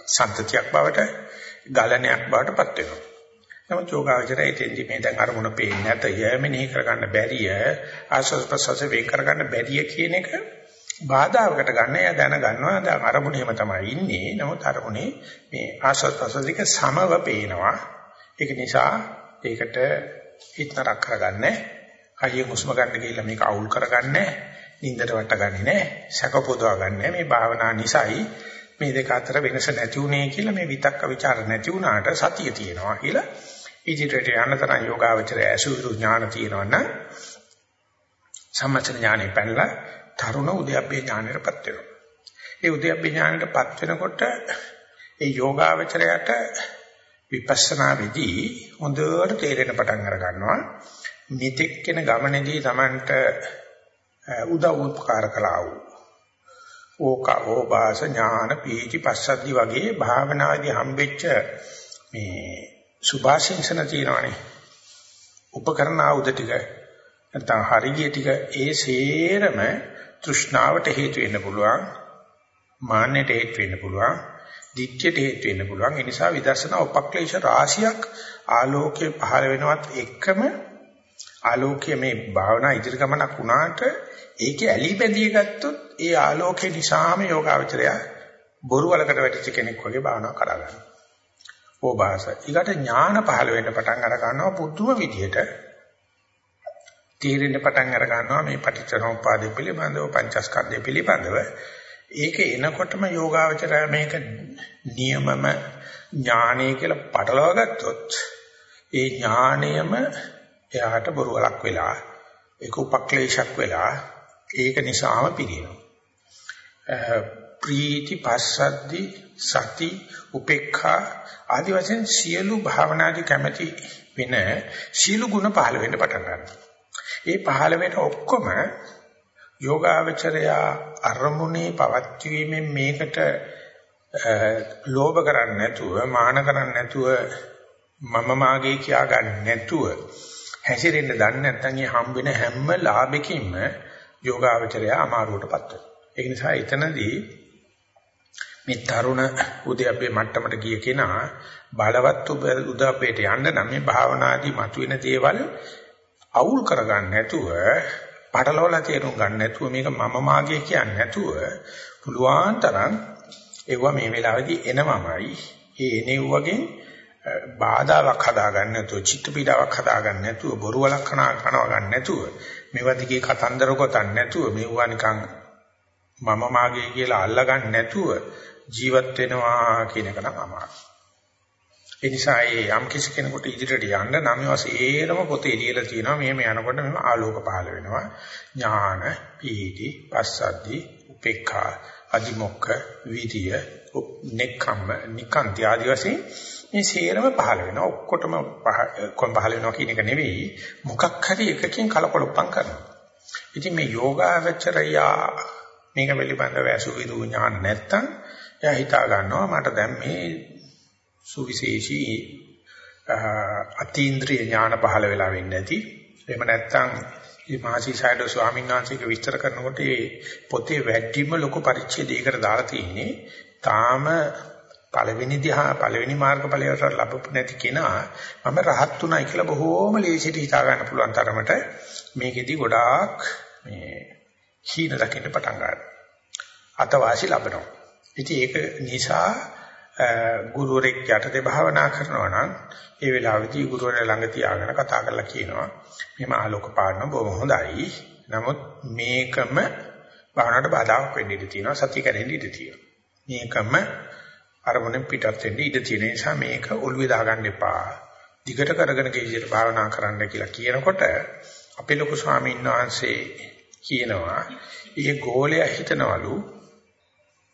සම්තතියක් බවට ගලණයක් බවට පත් වෙනවා. නමුත් යෝගාවචරයේ තෙන්දි මේ දැන් අරමුණ පේන්නේ නැත. යමෙනෙහි කරගන්න බැරිය ආස්වාද ප්‍රසවාස වේ කරගන්න බැරිය කියන එක බාධාවකට ගන්න එයා දැන ගන්නවා දැන් අරමුණේම තමයි ඉන්නේ. නමුත් අරමුණේ මේ ආස්වාද ප්‍රසවාසික සමව පේනවා. ඒක නිසා ඒකට හිතනක් කරගන්නේ කයිය මුස්ම ගන්න ගිහිල්ලා මේක අවුල් කරගන්නේ නින්දට වටගන්නේ නැහැ. සැක පොදවා ගන්න මේ භාවනා නිසායි මේ දෙක අතර වෙනස නැති උනේ කියලා මේ විතක්ක ਵਿਚාර නැති වුණාට සතිය තියෙනවා කියලා ඉදිරියට යන තරම් යෝගාවචරය ඇසුරු ඥාන තියෙනවනම් සම්මචන ඥානෙ පැනලා තරුණ උද්‍යප්පේ ඥානෙටපත් වෙනවා. ඒ උද්‍යප්පේ ඥානෙටපත් වෙනකොට ඒ යෝගාවචරයට විපස්සනා විදී හොඳට තේරෙන පටන් අර ගන්නවා. මෙතෙක් කෙන ගමනේදී Tamanට උදව් උපකාර කළා වූ ඕක ඕපාස ඥාන පීති පස්සද්ධි වගේ භාවනාදී හම්බෙච්ච මේ සුභාශිංසන තියෙනවානේ උපකරණ ආයුධ ටික නැත්නම් හරිය ටික ඒ සේරම තෘෂ්ණාවට හේතු වෙන්න පුළුවන් මාන්නයට හේතු වෙන්න පුළුවන් දික්කයට හේතු වෙන්න පුළුවන් ඒ නිසා විදර්ශනා උපක්ලේශ රාශියක් ආලෝකයේ පහළ වෙනවත් එක්කම ආලෝකයේ මේ භාවනා ඉදිරි ගමනක් වුණාට ඒකේ ඇලි බැඳී ගත්තොත් ඒ ආලෝකේ නිසාම යෝගාවචරය බොරු වලකට වැටිච්ච කෙනෙක් වගේ භාවනා කරා ගන්නවා. ඕභාස. ඊකට ඥාන පහළ වෙන්න පටන් අර ගන්නවා පුදුම විදියට. තීරෙන්න පටන් අර ගන්නවා මේ පටිච්චසමුප්පාදේ පිළිබඳව පංචස්කන්ධය පිළිබඳව. ඒක එනකොටම යෝගාවචරය මේක නියමම ඥානය කියලා පටලවා ගත්තොත් ඒ ඥානයම එයාට බොරු වලක් වෙලා ඒක උපක්ලේශයක් වෙලා ඒක නිසාම පිළිනවා. ප්‍රීති පස්සද්දි සති උපේක්ඛා ආදි වශයෙන් සියලු භාවනාදි කැමැති වෙන සීල ගුණ පහළ වෙන්න පටන් ගන්නවා. ඒ පහළ වෙන ඔක්කොම යෝගාවචරය අරමුණේ පවත්වීමෙන් මේකට ලෝභ කරන්නේ නැතුව මාන කරන්නේ නැතුව මම මාගේ කියා ගන්න නැතුව හැසිරෙන්න දන්නේ නැත්නම් මේ හම්බෙන හැම ලාභකින්ම යෝගාවචරය අමාරුවටපත් වෙනවා. ඒ නිසා එතනදී මේ තරුණ උදයපේ මට්ටමට ගිය කෙනා බලවත් උදපේට යන්න නම් මේ භාවනාදී මතුවෙන දේවල් අවුල් කරගන්න නැතුව පටලවලා තේරුම් ගන්න නැතුව මේක මම මාගේ කියන්නේ නැතුව පුළුවන් තරම් ඒවා මේ වෙලාවේදී එනමමයි ඒ එනෙව්වගෙන් බාධාවක් හදාගන්න නැතුව චිත්ත පීඩාවක් හදාගන්න නැතුව බොරු වලක් කනවා ගන්න නැතුව මේවා දිගේ කතන්දර ගොතන්න නැතුව මේවා නිකන් මම මාගේ කියලා අල්ලගන්න නැතුව ජීවත් වෙනවා කියන එක නම් අමාරුයි. ඒ නිසා ඒ යම් කිසි කෙනෙකුට ඉදිරියට යන්න නම් වශයෙන්ම පොතේ ලියලා තියෙනවා මෙහෙම යනකොට මෙහෙම ආලෝක පහළ වෙනවා. ඥාන, පීටි, පස්සද්ධි, උපේක්ඛා, අදිමොක්ඛ, විදිය, නෙක්ඛම්ම, නිකාන්ති ආදී වශයෙන් මේ සේරම පහළ වෙනවා. ඔක්කොටම කොම් පහළ වෙනවා කියන එක නෙවෙයි. මොකක් හරි එකකින් කලකොලොප්පම් කරනවා. ඉතින් මේ යෝගාවචරයා මේක පිළිබඳව අසුවිදු ඥාන නැත්තම් එයා හිතා ගන්නවා මට දැන් මේ සුවිශේෂී අතීන්ද්‍රිය ඥාන පහළ වෙලා වෙන්නේ නැති. එහෙම නැත්තම් මේ මහසි සයිඩෝ ස්වාමීන් වහන්සේක විස්තර කරනකොට මේ පොතේ වැඩිම ලොකු පරිච්ඡේදයකට දාලා තියෙන්නේ තාම පළවෙනි දිහා පළවෙනි මාර්ගඵලයට ලැබපු නැති කෙනා මම රහත් උනායි කියලා බොහෝම ලේසියට හිතා ගන්න පුළුවන් තරමට මේකෙදි ගොඩාක් මේ හීන දකින්න පටන් ගන්නවා. අතවාසි ලැබෙනවා. ඉතින් ඒක නිසා ගුරුවරෙක් යටතේ භාවනා කරනවා නම් ඒ වෙලාවේදී ගුරුවරයා ළඟ තියාගෙන කතා කරලා කියනවා මෙහෙම ආලෝක පාඩන බොහොම හොඳයි. නමුත් මේකම භාවනාවට බාධාක් වෙන්න ඉඩ තියෙනවා සතිය කැඩෙන්න ඉඩ තියෙනවා. මේකම අරමුණෙන් පිටත් වෙන්න ඉඩ තියෙන නිසා මේක ඔළුවේ දාගන්න එපා. දිගට කරගෙන ගිහින් භාවනා කරන්න කියලා කියනකොට අපේ ලොකු ස්වාමීන් වහන්සේ කියනවා "ඒ ගෝලයා හිතනවලු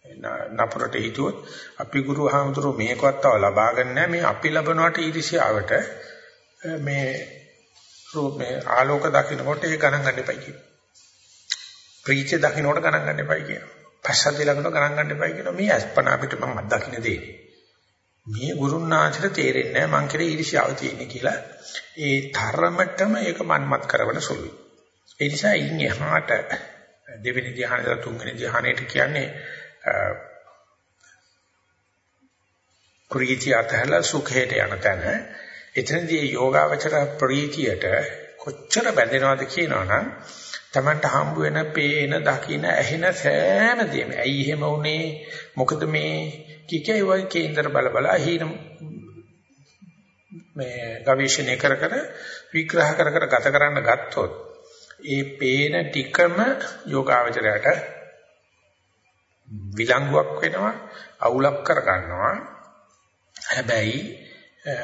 නපුරට හිතුවොත් අපි ගුරු හාමුදුරු මේකවත් තව ලබා ගන්න මේ අපි ලබනවට ඊර්ෂ්‍යාවට මේ රූපේ ආලෝක දකින්නකොට ඒ ගණන් ගන්න එපයි කියනවා. ප්‍රීතිය දකින්නකොට ගණන් ගන්න එපයි කියනවා. පස්සද්ධිය ළඟට ගණන් ගන්න එපයි කියනවා. මේ අස්පන අපිට මම අත්දකින්න දෙන්නේ. මේ ගුරුනාචර තේරෙන්නේ නැහැ මං කෙරේ ඊර්ෂ්‍යාව තියෙන්නේ කියලා. ඒ තරමටම ඒක මන්මත් කරවන සුළුයි. ඒ නිසා ඉන් එහාට දෙවෙනි ධ්‍යානද තුන්වෙනි ධ්‍යානෙට කියන්නේ ප්‍රීතිය අතහැරලා සුඛයට යන තැන. එතනදී යෝගාවචර ප්‍රීතියට කොච්චර බැඳෙනවද කියනවනම් Tamanට හම්බ වෙන පේන දකින ඇහෙන සෑම දෙයක්ම. ඇයි එහෙම වුනේ? මොකද මේ කිකේ වගේ කේන්දර බල බල හීන මේ ගවේෂණය කර කර විග්‍රහ කර කර ගත කරන්න ගත්තොත් ඒ පේන ටිකම යෝගාවචරයට විලංගුවක් වෙනවා අවුලක් කර ගන්නවා හැබැයි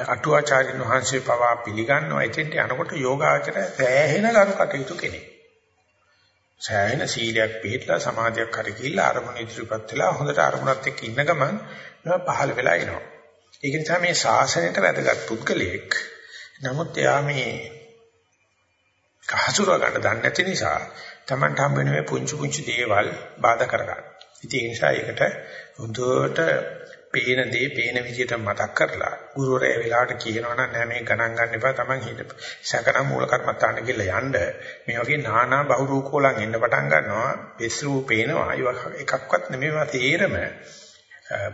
අටුවාචාර්යන් වහන්සේ පවා පිළිගන්නවා එතෙන්ට යනකොට යෝගාචරය සෑහෙන කරු කටයුතු කෙනෙක් සෑහෙන සීලයක් පිළිట్లా සමාධියක් හරි කියලා අරමුණ ඉදිරිපත් වෙලා හොඳට අරමුණත් එක්ක ඉන්න ගමන් මේවා පහළ වෙලා එනවා. ඒක නිසා මේ ශාසනයට වැදගත් පුද්ගලයෙක්. නමුත් එයා මේ කහසුර ගන්න දන්නේ නැති නිසා Tamanට හම්බ වෙන මේ පුංචි පුංචි දේවල් බාධා කරගන්න. ඉතින් ඒ නිසා ඒකට හොඳට පේන දේ පේන විදිහට මතක් කරලා ගුරුවරයා වෙලාවට කියනවා නම් නෑ මේ ගණන් ගන්න එපා. Taman හිත සැකනම් මූල කර්මත්තාන්න කියලා යන්න. මේ වගේ নানা බහුරූපෝලන් එන්න පටන් ගන්නවා. පිස්සු පේනවා. ඒක එකක්වත් නෙමෙයි. වා තේරම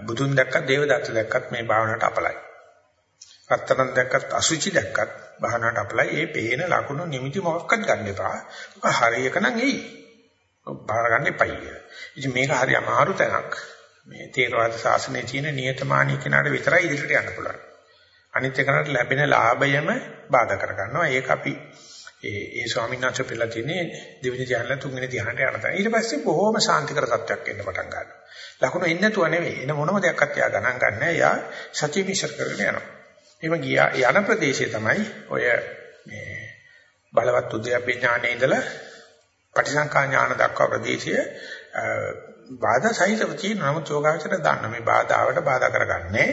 බුදුන් දැක්කත් දේවදත්ත දැක්කත් මේ භාවනාවට අපලයි. රත්තරන් දැක්කත් අසුචි දැක්කත් භාවනාවට අපලයි. ඒ පේන ලකුණු නිමිති මොකක්වත් ගන්න එපා. ඔක හරියක නම් එයි. බාර ගන්න එපයි ඉතින් මේක හරි අමාරු තැනක් මේ තේරවාද ශාසනයේ තියෙන නියතමානී කෙනාට විතරයි ඉදිරියට යන්න පුළුවන්. අනිත් එකකට ලැබෙන ලාභයම බාධා කර ගන්නවා. ඒක අපි ඒ ඒ ස්වාමීන් වහන්සේ පෙළලා තියෙන්නේ දෙවෙනි ධ්‍යානෙ තුන්වෙනි ධ්‍යානට යන තැන. ඊට පස්සේ බොහොම සාන්තිකර තත්ත්වයක් එන්න පටන් ගන්නවා. ලකුණු එන්නේ නැතුව නෙවෙයි. එන මොනම දෙයක්වත් යා ගණන් ගන්න. යා සත්‍ය මිශ්‍ර කරගෙන යනවා. එහෙම ගියා යන ප්‍රදේශය තමයි ඔය මේ බලවත් උද්‍යප්පේ ඥානයේ ඉඳලා පටිසංකා ඥාන දක්වා ප්‍රදේශය බාධා සහිතව තියෙන නමුත් යෝගාචර දන්න මේ බාධාවට බාධා කරගන්නේ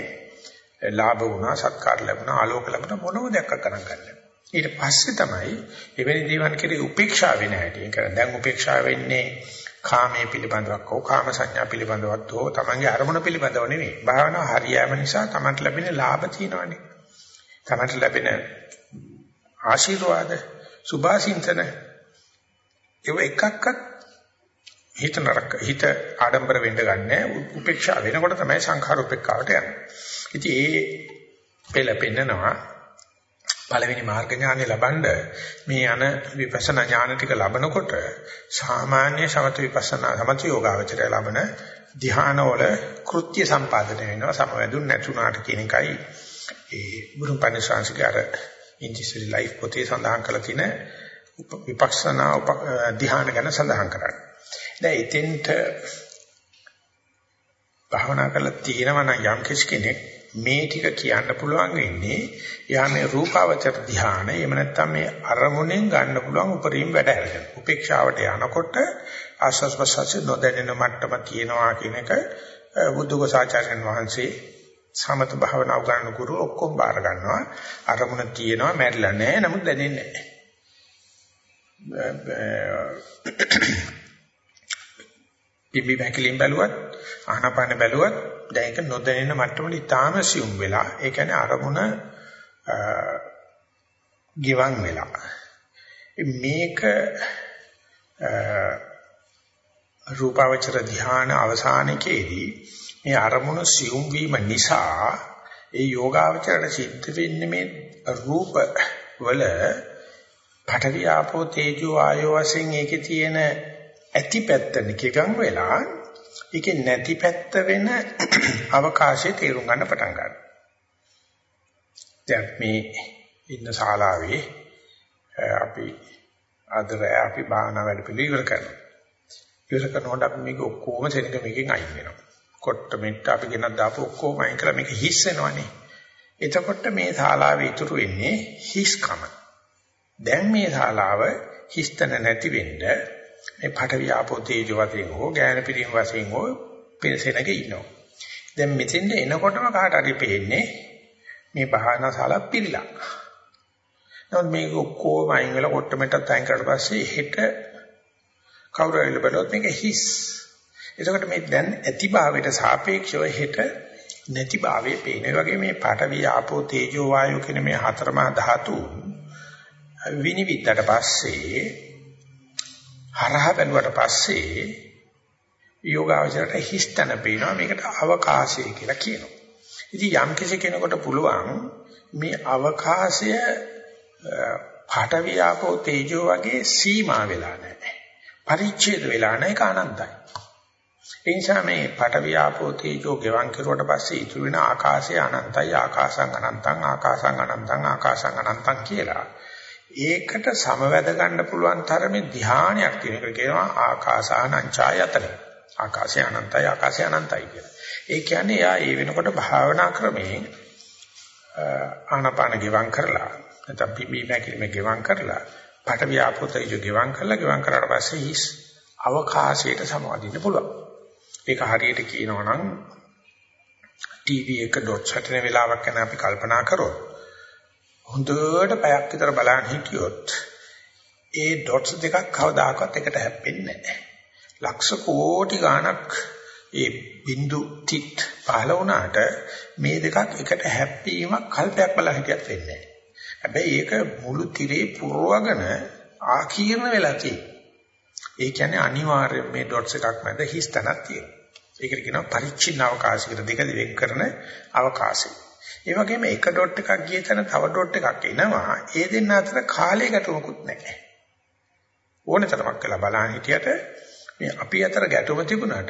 ලාභ වුණා සත්කාර ලැබුණා ආලෝක ලැබුණා මොනම දෙයක් ගණන් ගන්න. ඊට පස්සේ තමයි එවැනි දේවල් කෙරේ උපේක්ෂා වෙන හැටි. ඒ කියන්නේ දැන් උපේක්ෂා වෙන්නේ කාමයේ පිළිබඳවක් හෝ කාම සංඥා පිළිබඳවත් හෝ තමන්ගේ අරමුණ පිළිබඳව නෙවෙයි. භාවනාව හරියෑම නිසා තමන්ට ලැබෙන ලාභ තියෙනවානේ. තමන්ට ලැබෙන ආශිර්වාද සුභාසින්තන ඒව එකක්වත් හිත නරක හිත ආඩම්බර වෙන්න ගන්නෑ. උපේක්ෂා වෙනකොට තමයි සංඛාර උපේක්ඛාවට යන්නේ. ඉතින් ඒ පෙළ පෙන්නනවා පළවෙනි මාර්ග ඥානෙ ලබනද මේ යන විපස්සනා ඥාන ටික ලබනකොට සාමාන්‍ය සමත විපස්සනා සමත යෝගාවචරය ලබන ධ්‍යානවල කෘත්‍ය සම්පාදනය වෙනවා සමවැදුන් නැතුණාට කියන එකයි. ඒ බුදුපණ ශාන්සික අර ඉන්දිසිරි ලයිෆ් පොතේ සඳහන් කරලා තියෙන විපස්සනා ධ්‍යාන ගැන සඳහන් කරන්නේ. දැන් එතෙන්ට භාවනා කරලා තියෙනවා නම් යම් කෙනෙක් මේ ටික කියන්න පුළුවන් වෙන්නේ එයා මේ රූපාවචර ධ්‍යාන එහෙම නැත්නම් මේ අරමුණෙන් ගන්න පුළුවන් උපරිම වැඩ හැරගෙන. උපේක්ෂාවට යනකොට ආස්වාස් ප්‍රසවාස නොදැනෙන මට්ටම තියෙනවා කියන එක බුද්ධඝෝසාචාර්යන් වහන්සේ සමත භාවනා උගන්වන ගුරු ඔක්කොම බාර ගන්නවා. අරමුණ තියෙනවා මැරිලා නැහැ නමුත් දැනෙන්නේ නැහැ. පිම්බි බැකලින් බැලුවත් ආහනපාන බැලුවත් දැන් ඒක නොදැනෙන මට්ටමට ඉතාම සියුම් වෙලා ඒ කියන්නේ අරමුණ ගිවන් වෙලා. මේක රූපාවචර ධ්‍යාන අවසානයේදී මේ අරමුණ සියුම් වීම නිසා ඒ යෝගාවචරයට සිද්ධ වෙන්නේ මේ රූප වල පඨවි ආපෝ තේජෝ ආයෝ වශයෙන් ඒකේ තියෙන ඇති පැත්ත නිකන් වෙලා ඒකේ නැති පැත්ත වෙන අවකාශයේ තේරුම් ගන්න පටන් ගන්නවා. දැන් මේ ඉන්න ශාලාවේ අපි අදර අපි භාවනා වැඩ පිළිවෙල කරනවා. ඉවර කරනකොට අපි මේක ඔක්කොම සෙනඟ මේකෙන් අයින් වෙනවා. කොට්ට මෙට්ට අපි ගෙනත් දාපු ඔක්කොම අයින් කරලා මේක හිස් වෙනවනේ. එතකොට මේ ශාලාවේ ඉතුරු වෙන්නේ හිස්කම. දැන් මේ ශාලාව හිස්තන නැති වෙන්න මේ පඨවි ආපෝ තේජෝ වශයෙන් හෝ ඥාන පිරිම වශයෙන් හෝ පිරසෙනක ඉන්නවා. දැන් මෙතෙන්ද එනකොටම කාට හරි පේන්නේ මේ භාවනා ශාලා පිළිලා. නමුත් මේක ඔක්කොම අයින් වෙලා කොට්ටමෙටත් අයින් කරලා පස්සේ හෙට කවුරු හරි බලවත් මේක හිස්. එතකොට මේ දැන් ඇතිභාවයට සාපේක්ෂව හෙට නැතිභාවයේ පේන. ඒ වගේ මේ පඨවි ආපෝ තේජෝ වායෝ කියන මේ හතරමහා ධාතු විනිවිදට පස්සේ හරහා බැලුවට පස්සේ යෝගාවචරයට හිස්තන පේනවා මේකට අවකාශය කියලා කියනවා. ඉතින් යම් කිසි කෙනෙකුට පුළුවන් මේ අවකාශය පාඨවි ආපෝ තේජෝ වගේ සීමා වෙලා නැහැ. පරිච්ඡේද වෙලා නැහැ ඒක අනන්තයි. ඒ නිසා මේ පාඨවි ආපෝ තේජෝ ගෙවන් කරුවට පස්සේ ඉතුරු වෙන ආකාශය අනන්තයි ආකාසං අනන්තං ආකාසං අනන්තං ආකාසං අනන්තං කියලා. ඒකට සමවැද ගන්න පුළුවන් තරමේ ධානයක් තියෙන එක කියනවා ආකාසානංචායතන. ආකාශය අනන්තයි ආකාශය අනන්තයි කියලා. ඒ කියන්නේ යා ඒ වෙනකොට භාවනා ක්‍රමයෙන් ආනාපාන ගෙවම් කරලා නැත්නම් පිබි මැකිලිම ගෙවම් කරලා පට ව්‍යාපෘතය ගෙවම් කරලා ගෙවම් කරාට පස්සේ හිස් අවකාශයට සමවදින්න පුළුවන්. ඒක හරියට කියනවා නම් ටීවී එක ඩොට් හටන වෙලාවක් ගැන අපි කල්පනා කරොත් හොඳට පැයක් විතර බලන් හිටියොත් ඒ ඩොට්ස් දෙකක් කවදාකවත් එකට හැප්පෙන්නේ නැහැ. ලක්ෂ කෝටි ගණක් ඒ බිඳු තිත් පහළ වුණාට මේ දෙකක් එකට හැප්පීමක් කල්පයක් බලන් හිටියත් වෙන්නේ නැහැ. හැබැයි ඒක මුළු tire පුරවගෙන ආකීර්ණ වෙලා තියෙනවා. ඒ කියන්නේ අනිවාර්යයෙන් මේ ඩොට්ස් එකක් මැද හිස් තැනක් තියෙනවා. ඒකට කියනවා පරිච්ඡින්න අවකාශයකට දෙක දෙක කරන අවකාශය. ඒ වගේම එක ඩොට් එකක් ගිය තැන තව ඩොට් එකක් එනවා. ඒ දෙන්න අතර කාලය ගැටුමකුත් නැහැ. ඕන තරමක් කළා බලන්න හිටියට මේ අපි අතර ගැටුම තිබුණාට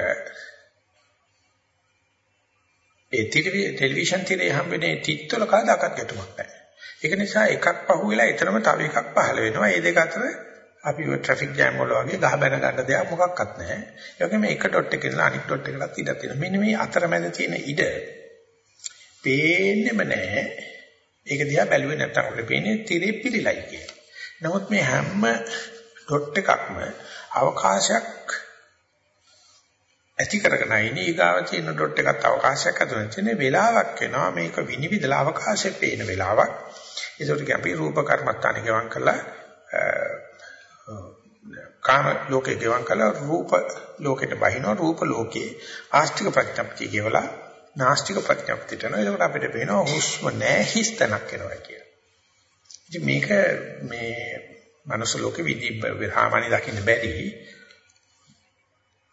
ඒ ටෙලිවිෂන් තිරේ හම්බෙන්නේ තිත්වල කවදාකවත් ගැටුමක් නැහැ. ඒක නිසා එකක් පහුවෙලා එතරම් තව එකක් පහළ වෙනවා. මේ දෙක අතර අපි ඔය ට්‍රැෆික් ජෑම් වල වගේ ගහ බැන ගන්න දෙයක් මොකක්වත් නැහැ. ඒ වගේම එක ඩොට් එකකින් අනිත් ඩොට් එකකට ඉඩ තියෙනවා. මෙන්න මේ අතරමැද තියෙන ඉඩ පේන්නෙම නැහැ. ඒක දිහා බැලුවේ නැත්තම් අපිට පේන්නේ තිරේ පිළිලයි කියලා. නමුත් මේ හැම ඩොට් එකක්ම අවකාශයක් ඇති කරගෙන ඉන්නේ ඊගාව තියෙන ඩොට් එකත් අවකාශයක් ඇතුළේ තියෙන වෙලාවක් එනවා මේක විනිවිදලා අවකාශයේ පේන වෙලාවක්. ඒකට අපි රූප කර්මත්තාන ගෙවම් කළා කාම ලෝකේ ගෙවම් කළා රූප ලෝකෙට බහිනවා රූප ලෝකේ ආස්තික ප්‍රඥප්තිය කියවලා නාස්තික ප්‍රඥප්තියට යනවා. ඒකට අපිට පේනවා හුස්ම නැහැ හිස් තැනක් එනවා කියලා. ඉතින් මේක මේ මනුස්ස ලෝකෙ විදි සාමාන්‍ය දකින්න බැරි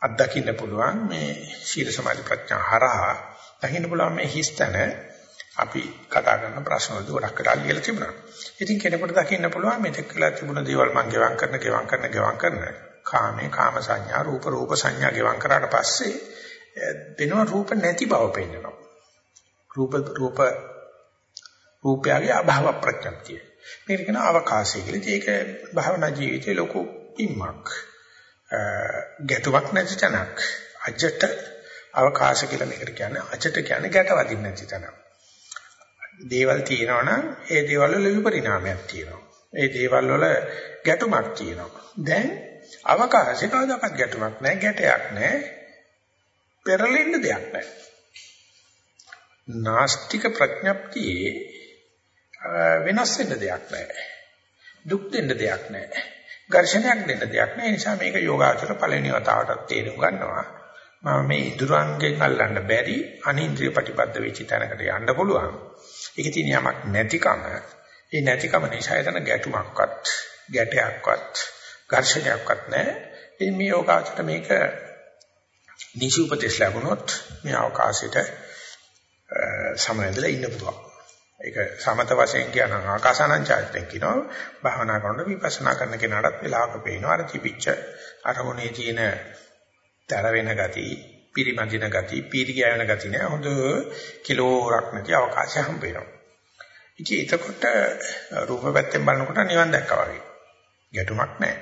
අත්දකින්න පුළුවන් මේ සීල සමාධි ප්‍රඥා හරහා දකින්න පුළුවන් මේ හිස් තැන අපි කතා කරන ප්‍රශ්න වලදී ගොඩක් කඩල් කියලා තිබුණා. ඉතින් කෙනෙකුට දකින්න පුළුවන් මේ දෙකලා තිබුණ දේවල් මං ගෙවම් කරන ගෙවම් කරන ගෙවම් කරන කාමේ කාම සංඥා රූප රූප සංඥා ගෙවම් කරාට පස්සේ වෙනවා රූප නැති බව පෙන්නනවා. රූප රූප රූපයගේ අභාව ප්‍රඥප්තිය. මේක කියන අවකාශය කියලා. ඒක භාවනා ජීවිතේ ලොකු ඉම්මක්. ගැටුවක් නැති තැනක්. අජට අවකාශ කියලා මේකට කියන්නේ අජට කියන්නේ ගැට වදින්න නැති තැනක්. දේවල් තියෙනවනම් ඒ දේවල් වල විපරිණාමයක් තියෙනවා. ඒ දේවල් වල ගැටුමක් තියෙනවා. දැන් අවකාශේ කවදාකවත් ගැටුමක් නැහැ, ගැටයක් නැහැ. පෙරලෙන්න දෙයක් නැහැ. නාස්තික ප්‍රඥප්තියේ වෙනස් වෙන්න දෙයක් නැහැ. දුක් දෙන්න දෙයක් නැහැ. ඝර්ෂණයක් දෙන්න දෙයක් නැහැ. ඒ නිසා මේක යෝගාචර පළවෙනි වතාවටත් තේරුම් ගන්නවා. මම මේ ඉදුරංගෙන් අල්ලන්න බැරි අනින්ද්‍රිය ප්‍රතිපද වෙච්ච තැනකට යන්න පුළුවන්. ඒකේ තියෙන යමක් නැතිකම ඒ නැතිකම නිසා එතන ගැටුමක්වත් ගැටයක්වත් ඝර්ෂණයක්වත් නැහැ. ඉතින් මේ යෝගාචර මේක නිසි උපදේශ ලැබුණොත් මේ අවකාශයට සමවැදලා ඉන්න පුළුවන්. ඒක සමත වශයෙන් කියන ආකාසානංචායතෙන් කියනවා භාවනා කරනකොට විපස්සනා කරන කෙනාටත් වෙලාවක පේනවා අර තිබිච්ච අරමුණේ තියෙන තර වෙන ගති, පිරිමදින ගති, පීරි ගෑවෙන ගති නෑ හොඳ කිලෝරක් නැති අවකාශය හම්බ වෙනවා. ඉතින් එතකොට රූප පැත්තෙන් බලනකොට නිවන් දැක්කා වගේ. ගැටුමක් නැහැ.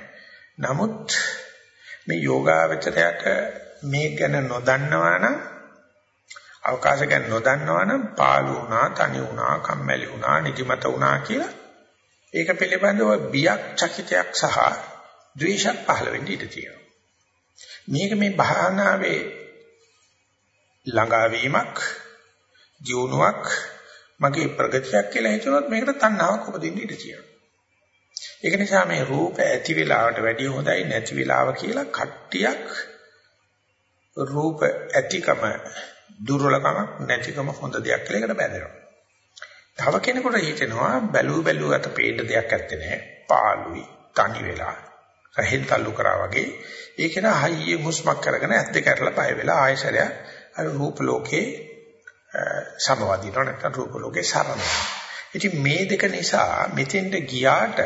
නමුත් මේ යෝගාවචරයට මේ ගැන නොදන්නවා නම් අවකාශ ගැන නොදන්නවා නම් පාළු වුණා, තනි වුණා, කම්මැලි වුණා, නිදිමත වුණා කියලා ඒක පිළිබඳව බියක්, චකිතයක් සහ ද්වේෂයක් පහළ වෙන්න ඉඩ තියෙනවා. මේක මේ භාවනාවේ ළඟාවීමක්, ජීවුණාවක් මගේ ප්‍රගතියක් කියලා හිතනොත් මේකට තණ්හාවක් උපදින්න ඉඩ තියෙනවා. ඒක නිසා මේ රූප ඇති වෙලාවට වැඩිය හොඳයි නැති වෙලාව කියලා කට්ටියක් රූප ඇතිකම දුර්වලකමක් නැතිකම හොඳ දෙයක් කියලා එකට බැඳෙනවා. තව කෙනෙකුට හිතෙනවා බැලූ බැලූ අත පේන්න දෙයක් ඇත්තේ නැහැ. පාළුයි, තනි වෙලා, රහෙන් තල්ලු කරා වගේ. ඒක නා හයිය හුස්මක් කරගෙන ඇස් දෙක අරලා පය වෙලා ආයශරය අර රූප ලෝකේ සමවදිනවා නැත්නම් රූප ලෝකේ සරනවා. ඉතින් මේ දෙක නිසා මෙතෙන්ට ගියාට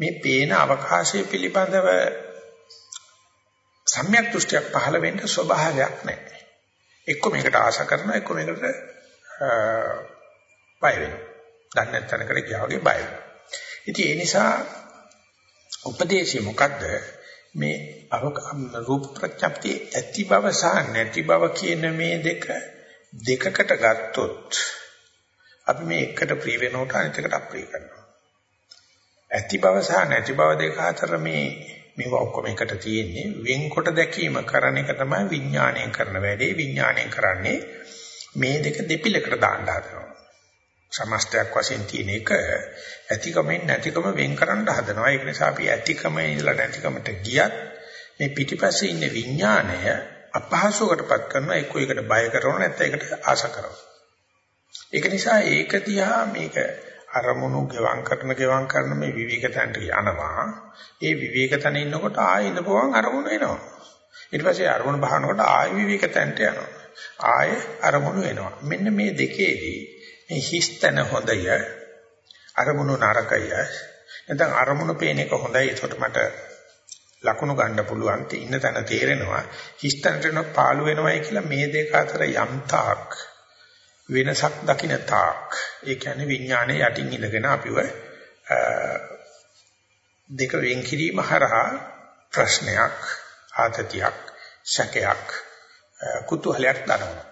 මේ පේන අවකාශය පිළිබඳව සම්‍යක් දෘෂ්ටියක් පහළ වෙන්න ස්වභාවයක් නැහැ. එක්ක මේකට ආශා කරනවා එක්ක මේකට බය වෙනවා. දන්නේ නැත්නම්කට ගියා වගේ බය වෙනවා. ඉතින් ඒ නිසා උපදේශය මොකද්ද? මේ රූප ප්‍රත්‍යක්තිය ඇති බව සහ නැති බව කියන මේ දෙක දෙකකට ගත්තොත් අපි මේ එකට ප්‍රිය වෙනකොට අනිත් එකට අප්‍රිය කරනවා. ඇති බව සහ නැති බව දෙක අතර මේ මේවා ඔක්කොම එකට තියෙන්නේ වෙන්කොට දැකීම කරන එක තමයි විඥාණයෙන් කරන වැඩේ විඥාණයෙන් කරන්නේ මේ දෙක දෙපිලකට දාන්න හදනවා. සමස්තයක් වශයෙන් තියෙන එක ඇතිකමෙන් නැතිකම වෙන් කරන්න හදනවා. ඒක නිසා අපි ඇතිකම ඉඳලා නැතිකමට ගියත් මේ පිටිපස්සේ ඉන්න විඥාණය අපහසුවකටපත් කරනවා එක්ක ඒකට බය කරනවා නැත්නම් ඒකට ආශ කරනවා. ඒක නිසා ඒක දිහා මේක අරමුණු ගෙවම් කරන ගෙවම් කරන මේ විවේක තැනට යනවා. ඒ විවේක තැන ඉන්නකොට ආයෙ ඉඳපුවම අරමුණු එනවා. ඊට පස්සේ අරමුණු බහනකොට ආයෙ විවේක තැනට යනවා. ආයෙ අරමුණු එනවා. මෙන්න මේ දෙකේදී මේ හිස්තන හොඳය අරමුණු නරකය නැත්නම් අරමුණු පේන එක හොඳයි ඒකට මට ලකුණු ගන්න පුළුවන් තේ ඉන්න තැන තේරෙනවා හිස්තනට යන පාළු වෙනවයි කියලා මේ දෙක අතර යම් තාක් වෙනසක් දකින්න තාක් ඒ කියන්නේ විඥානයේ යටින් ඉඳගෙන අපිව දෙක වෙන් කිරීම හරහා ප්‍රශ්නයක් ආතතියක් ශකයක් කුතුහලයක් දනවනවා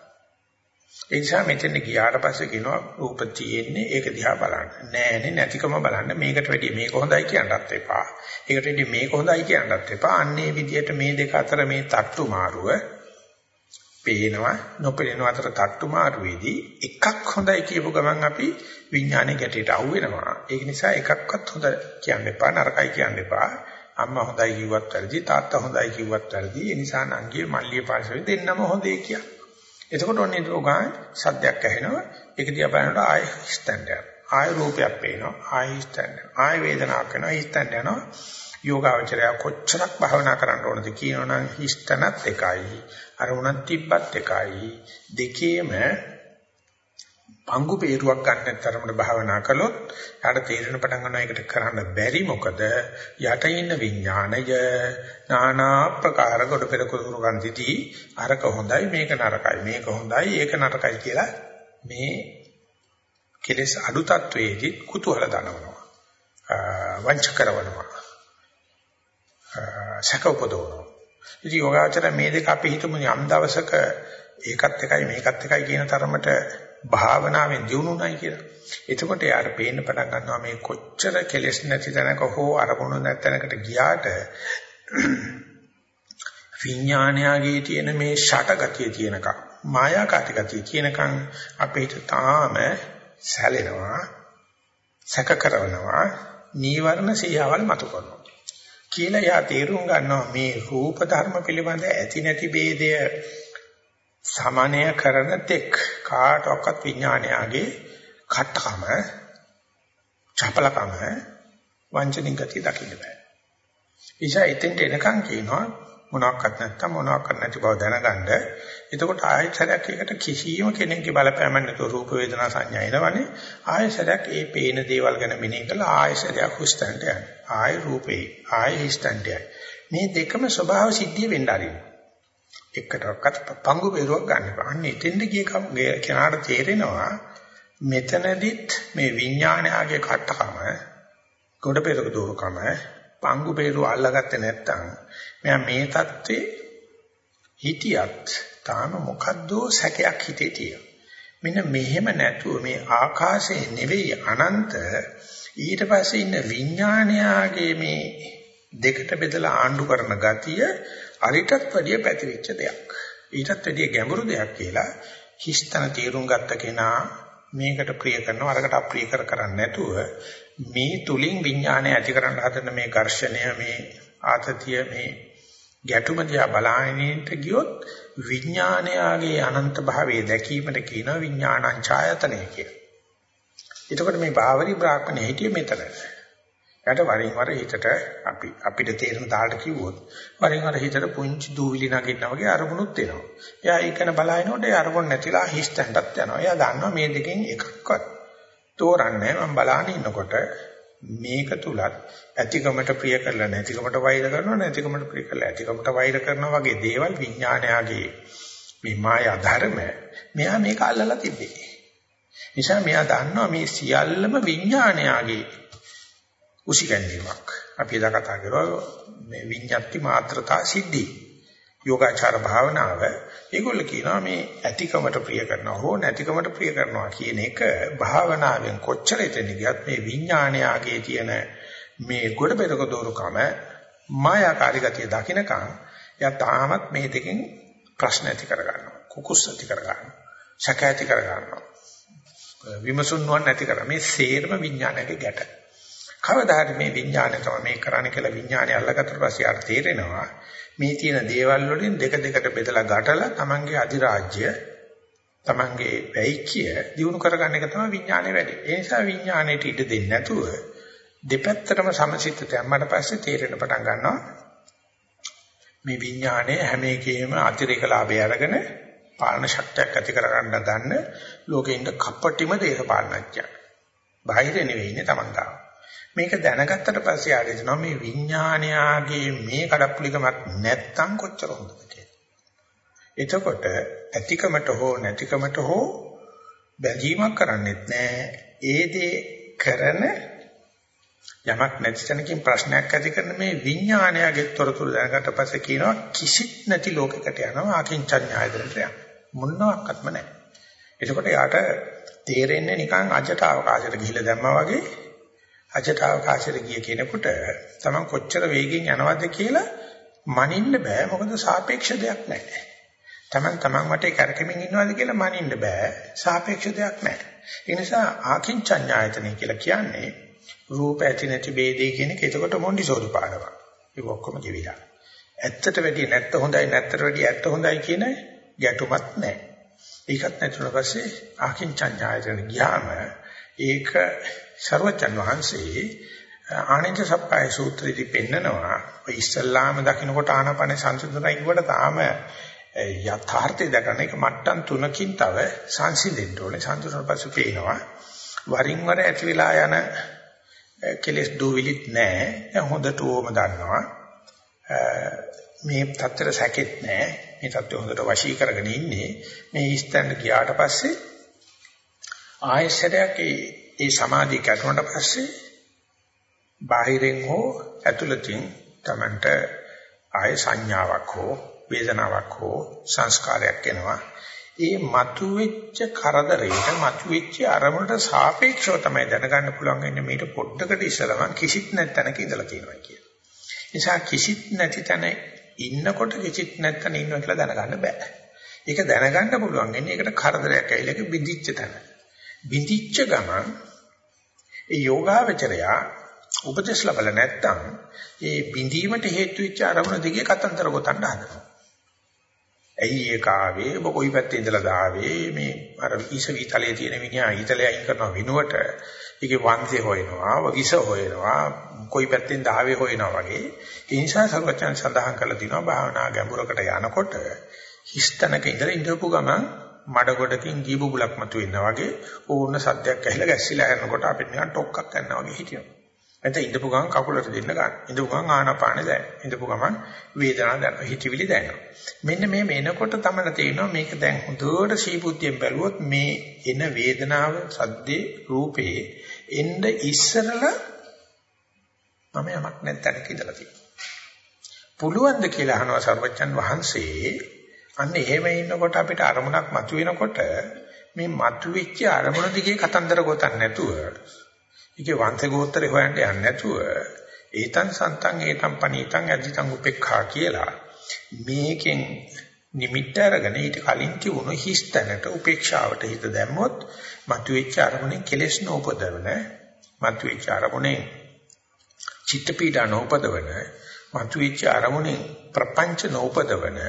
ඒ නිසා මෙතන ගියාට පස්සේ කියනවා රූප තියෙන්නේ ඒක දිහා බලන්න. නෑනේ නැතිකම බලන්න. මේකට වැඩිය මේක හොඳයි කියන්නත් එපා. ඒකට වැඩිය මේක හොඳයි කියන්නත් එපා. අන්නේ විදිහට මේ දෙක අතර මේ තට්ටු මාරුව පේනවා නොපෙනෙන අතර තට්ටු මාරුවේදී එකක් හොඳයි කියපු ගමන් අපි විඥානයේ ගැටේට අහු වෙනවා. ඒක නිසා එකක්වත් හොඳ කියන්න එපා නරකයි කියන්න එපා. අම්මා හොඳයි කිව්වත් වැරදි තාත්තා හොඳයි කිව්වත් වැරදි. ඒ නිසා නංගියේ මල්ලියේ පාර්ශවයේ දෙන්නම හොඳේ කියලා. එතකොට ඔන්නේ රෝගාය සද්දයක් ඇහෙනවා. ඒක දිහා බලනකොට ආය ස්ටෑන්ඩ් යනවා. ආය රූපයක් පේනවා. ආය ස්ටෑන්ඩ් යනවා. ආය වේදනාවක් වෙනවා. ස්ටෑන්ඩ් යනවා. යෝගාවචරය කොච්චරක් භාවනා කරන්න ඕනද කියනවනම් හිස්තනත් එකයි. අර උනත් තිබ්බත් එකයි. දෙකේම පංගු peerුවක් ගන්න තරමට භාවනා කළොත් යාට තේරෙන පටන් ගන්නවා ඒකට කරන්න බැරි මොකද යට ඉන්න විඥාණය নানা ප්‍රකාර කොට පෙර කුරුරු ගන්තිදී අරක හොඳයි මේක නරකයි මේක හොඳයි ඒක නරකයි කියලා මේ කෙලස් අඩු තත්වයේදී කුතුහල දනවනවා. වංච කරනවා. සැක උපදවනවා. ඉතින් යෝගාචර මේ දෙක අපි හිතමු යම් දවසක ඒකත් එකයි මේකත් එකයි කියන තරමට භාවනාවෙන් දියුණුුණයි කියලා. එතකොට යාර පේන්න පටන් ගන්නවා මේ කොච්චර කෙලෙස් නැති තැනක හෝ අරමුණු නැති තැනකට ගියාට විඥානයගේ තියෙන මේ ෂටගතිය තියෙනකම් මායාකාරී ගතිය තියෙනකම් අපේ හිත තාම සැලෙනවා සැක කරනවා නීවරණ සියාවල් මතු කරනවා කියලා යා තේරුම් ගන්නවා මේ රූප ධර්ම පිළිබඳ ඇති නැති ભેදය සමානය කරන තෙක් කාටවත් විඥානයගේ කටකම චපලකම වංචනික ගතිය දකින්න බෑ. ඉතින් එතෙන්ට එනකන් කියනවා මොනවාක්වත් නැත්තම් මොනවාක්වත් නැති බව දැනගන්න. එතකොට ආයතනයක් එකට කිසියම් කෙනෙක්ගේ බලපෑමක් නැතුව රූප වේදනා සංඥා එනවනේ. ආයතනයක් ඒ පේන දේවල් ගැන මෙනෙහි කරලා ආයතනයක් හුස්තන්ට යන. ආය රූපේ ආය හිස්තන්ට යන. මේ දෙකම ස්වභාව සිද්ධිය වෙන්න ආරින්න. එකටවත් පංගු බේරුවක් ගන්න බෑ. අන්න එතෙන්ද ගිය කෙනාට තේරෙනවා මෙතනදිත් මේ විඥානයාගේ කට්ටකම ගොඩ පෙරක දෝකම පංගු බේරුව අල්ලගත්තේ නැත්තම් මෙයා මේ தત્ත්වේ හිටියත් තාම මොකද්ද සැකයක් හිතේ තියෙනවා. මෙන්න මෙහෙම නැතුව මේ ආකාශයේ නෙවෙයි අනන්ත ඊට පස්සේ ඉන්න විඥානයාගේ මේ දෙකට බෙදලා ආණ්ඩු කරන ගතිය අරිටත් වැඩිය පැතිරිච්ච දෙයක්. ඊටත් වැඩිය ගැඹුරු දෙයක් කියලා හිස්තන තීරුම් ගත්ත කෙනා මේකට ප්‍රිය කරනවා අරකට අප්‍රිය කර කරන්නේ නැතුව මේ තුලින් විඥානය ඇති කරන්න හදන මේ ඝර්ෂණය මේ ආතතිය මේ ගැටුම දිහා බලාගෙනට ගියොත් විඥානයගේ අනන්ත භාවයේ දැකීමට කියන විඥානං ඡායතනෙ කිය. එතකොට මේ බාවරි බ්‍රාහ්මණය හිටියේ මෙතන. යට වරින් වර හිතට අපි අපිට තේරෙන තාලට කිව්වොත් වරින් වර හිතට පුංචි දූවිලි නගින්න වගේ අරමුණුත් එනවා. එයා ඒකන බලනකොට ඒ අරමුණ නැතිලා හිස්තැන්ටත් යනවා. එයා දන්නවා මේ දෙකෙන් එකක්වත් තෝරන්නේ මම බලාගෙන ඉන්නකොට මේක තුලත් ඇතිකමට ප්‍රිය කරලා නැතිකමට වෛර කරනවා නැතිකමට ප්‍රිය කරලා ඇතිකමට වෛර කරනවා වගේ දේවල් විඥානයගේ මේ මායා ධර්ම මෙයා මේක අල්ලලා තිබේ. නිසා මෙයා දන්නවා මේ සියල්ලම විඥානයගේ උසිගැන්වීමක්. අපි එදා කතා කරා මේ විඤ්ඤාති මාත්‍රතා සිද්ධි. යෝගාචර භාවනාව ඒගොල්ල කියනවා මේ ඇතිකමට ප්‍රිය කරනවා හෝ නැතිකමට ප්‍රිය කරනවා කියන එක භාවනාවෙන් කොච්චර එතන ගියත් මේ විඥානයගේ තියෙන මේ ගොඩ බෙරක දෝරුකම මායාකාරී ගතිය දකින්නකම් යා තාමත් මේ දෙකෙන් ප්‍රශ්න ඇති කරගන්නවා කුකුස් ඇති කරගන්නවා සැක ඇති කරගන්නවා විමසුන් නුවන් නැති කරා මේ සේරම විඥානයේ ගැට. කවදා හරි මේ විඥානය තමයි මේ කරන්න කියලා විඥානය අල්ලගත්තට පස්සේ ආර තේරෙනවා මේ තියෙන දේවල් වලින් දෙක දෙකට බෙදලා ගැටලා Tamange අධිරාජ්‍ය Tamange වැයිකිය දිනු කරගන්න එක තමයි විඥානයේ වැඩි. ඒ නිසා විඥානයට ඉඩ දෙන්නේ නැතුව දෙපැත්තටම සමසිත තැම්මට පස්සේ තේරෙන පටන් ගන්නවා මේ විඥානයේ හැම එකේම අතිරේක ලාභය අරගෙන පාලන ශක්තියක් ඇති කරගන්න ගන්න ලෝකෙින්ද කප්පටිම දේශපාලනඥයා. බාහිර නෙවෙයි ඉන්නේ Taman ගාව. මේක දැනගත්තට පස්සේ ආරෙනවා මේ විඥානයාගේ මේ කඩප්පුලිකමක් නැත්තම් කොච්චර හොඳද කියලා. එතකොට ඇතිකමට හෝ නැතිකමට හෝ බැඳීමක් කරන්නේත් නැහැ. ඒ දේ කරන යමක් නැති තැනකින් ප්‍රශ්නයක් ඇති කරන මේ විඥානයගේ තොරතුරු දැනගත්ත පස්සේ කියනවා කිසිත් නැති ලෝකයකට යනවා අකින්චඤ්ඤායතනට යනවා. මොනවාක්වත්ම නැහැ. එතකොට යාට තේරෙන්නේ නිකන් අජට අවකාශයට ගිහිල්ලා දැම්මා වගේ අජට අවකාශයට ගිය කෙනෙකුට තමන් කොච්චර වේගෙන් යනවද කියලා මනින්න බෑ මොකද සාපේක්ෂ දෙයක් නැහැ. තමන් තමන් වටේ කරකෙමින් ඉන්නවද කියලා මනින්න බෑ සාපේක්ෂ දෙයක් නැහැ. ඒ නිසා ආකින්චඤ්ඤායතනෙ කියලා කියන්නේ රූප ඇති නැති ભેදේ කියන එක එතකොට මොන්ඩිසෝරි පාඩමක්. ඒක ඔක්කොම කිවිලා. ඇත්තට වැඩිය නැත්ත හොඳයි නැත්තට වැඩිය ඇත්ත හොඳයි කියන ගැටුමක් නැහැ. ඒකත් නැතුන පස්සේ ආකින්චඤ්ඤායතන ගියාම ඒක ਸਰවචන් වහන්සේ ආනන්ද සප්පයි සූත්‍රයේදී පෙන්නනවා ඔය ඉස්සල්ලාම දකින්නකොට ආනාපාන සංසිඳනයි කියවට තාම යථාර්ථය දක්වන එක මට්ටම් තුනකින් තව සංසිඳෙන්න ඕනේ. සංසිඳන පස්සේ පේනවා වරින් වර ඇති වෙලා යන කෙලස් දුවිලිත් නැහැ. දැන් හොඳට ඕම දන්නවා. මේ තත්තර සැකෙත් නැහැ. මේ තත්ත්වය හොඳට වශී කරගෙන ඉන්නේ. මේ ඉස්තැන්න ගියාට පස්සේ ආයසරයක් ඒ සමාධිය කැඩුණාට පස්සේ බාහිරින් හෝ ඇතුළතින් Tamanට ආය සංඥාවක් හෝ වේදනාවක් හෝ සංස්කාරයක් එනවා. ඒ මතුවෙච්ච කරදරේට මතුවෙච්ච අරමුණට සාපේක්ෂව තමයි දැනගන්න පුළුවන් වෙන්නේ මේක පොඩ්ඩකට ඉස්සරම කිසිත් නැත්නම්ක ඉඳලා තියෙනවා කියලා. නිසා කිසිත් නැති තැන ඉන්නකොට කිසිත් නැත්නම් ඉන්නවා කියලා දැනගන්න බෑ. ඒක දැනගන්න පුළුවන් වෙන්නේ ඒකට කරදරයක් ඇවිල්ලා ඒක බිඳිච්ච තැන. බිඳිච්ච ගමන් ඒ යෝගාවචරයා උපදේශ ලැබල නැත්තම් ඒ බිඳීමට හේතු වෙච්ච අරමුණ දිගේ කතන්දර ගොතන්න හදනවා. ඇයි ඒක ආවේ ඔබ කොයි පැත්තේ ඉඳලා දාවේ? මේ අර ඊස විතලයේ තියෙන මිනිහා ඊතලයේ අයින් කරන විනුවට ඒකේ වංශේ හොයනවා විස හොයනවා කොයි පැත්තෙන් දාවේ හොයනවා වගේ. ඒ නිසා සර්වචන් සඳහන් කරලා තිනවා භාවනා ගැඹුරකට යනකොට හිස්තනක ඉඳලා ඉඳපු ගමන් මඩ ගොඩකින් ගීබුබුලක් මතුවෙනා වගේ ඕන සද්දයක් ඇහිලා ගැස්සිලා යනකොට අපිට නිකන් ටොක්ක්ක් ගන්නවා වගේ හිටිනවා නැත්නම් ඉඳපු ගමන් කකුලට දෙන්න ගන්න. ඉඳපු ගමන් ආනාපානෙ දැනෙන. ඉඳපු ගමන් වේදනාව දැනෙනවා. හිතවිලි දැනෙනවා. මෙන්න මේ මේනකොට තමයි තේරෙනවා මේක දැන් හොඳට සීබුද්ධියෙන් බැලුවොත් මේ එන වේදනාව, සද්දේ, රූපේ එන්න ඉස්සරලා මම යමක් නැත්තනක ඉඳලා තියෙනවා. පුළුවන් ද කියලා අහනවා සර්වජන් වහන්සේ. අන්න එහෙම ඉන්නකොට අපිට අරමුණක් මතුවෙනකොට මේ මතුවෙච්ච අරමුණ දිගේ කතන්දර ගොතන්න නැතුව ඒකේ වංශ ගෝත්‍රේ හොයන්න යන්නේ නැතුව ඒතන් සන්තං ඒතම් පනීතං අධිතං උපේක්ඛා කියලා මේකෙන් නිමිත්ත අරගෙන ඊට කලින් තිබුණු හිස්තැනට උපේක්ෂාවට හිත දැම්මොත් මතුවෙච්ච අරමුණේ කෙලෙස් නෝපදවන මතුවෙච්ච අරමුණේ චිත්ත පීඩා නෝපදවන මතුවෙච්ච අරමුණේ ප්‍රපංච නෝපදවන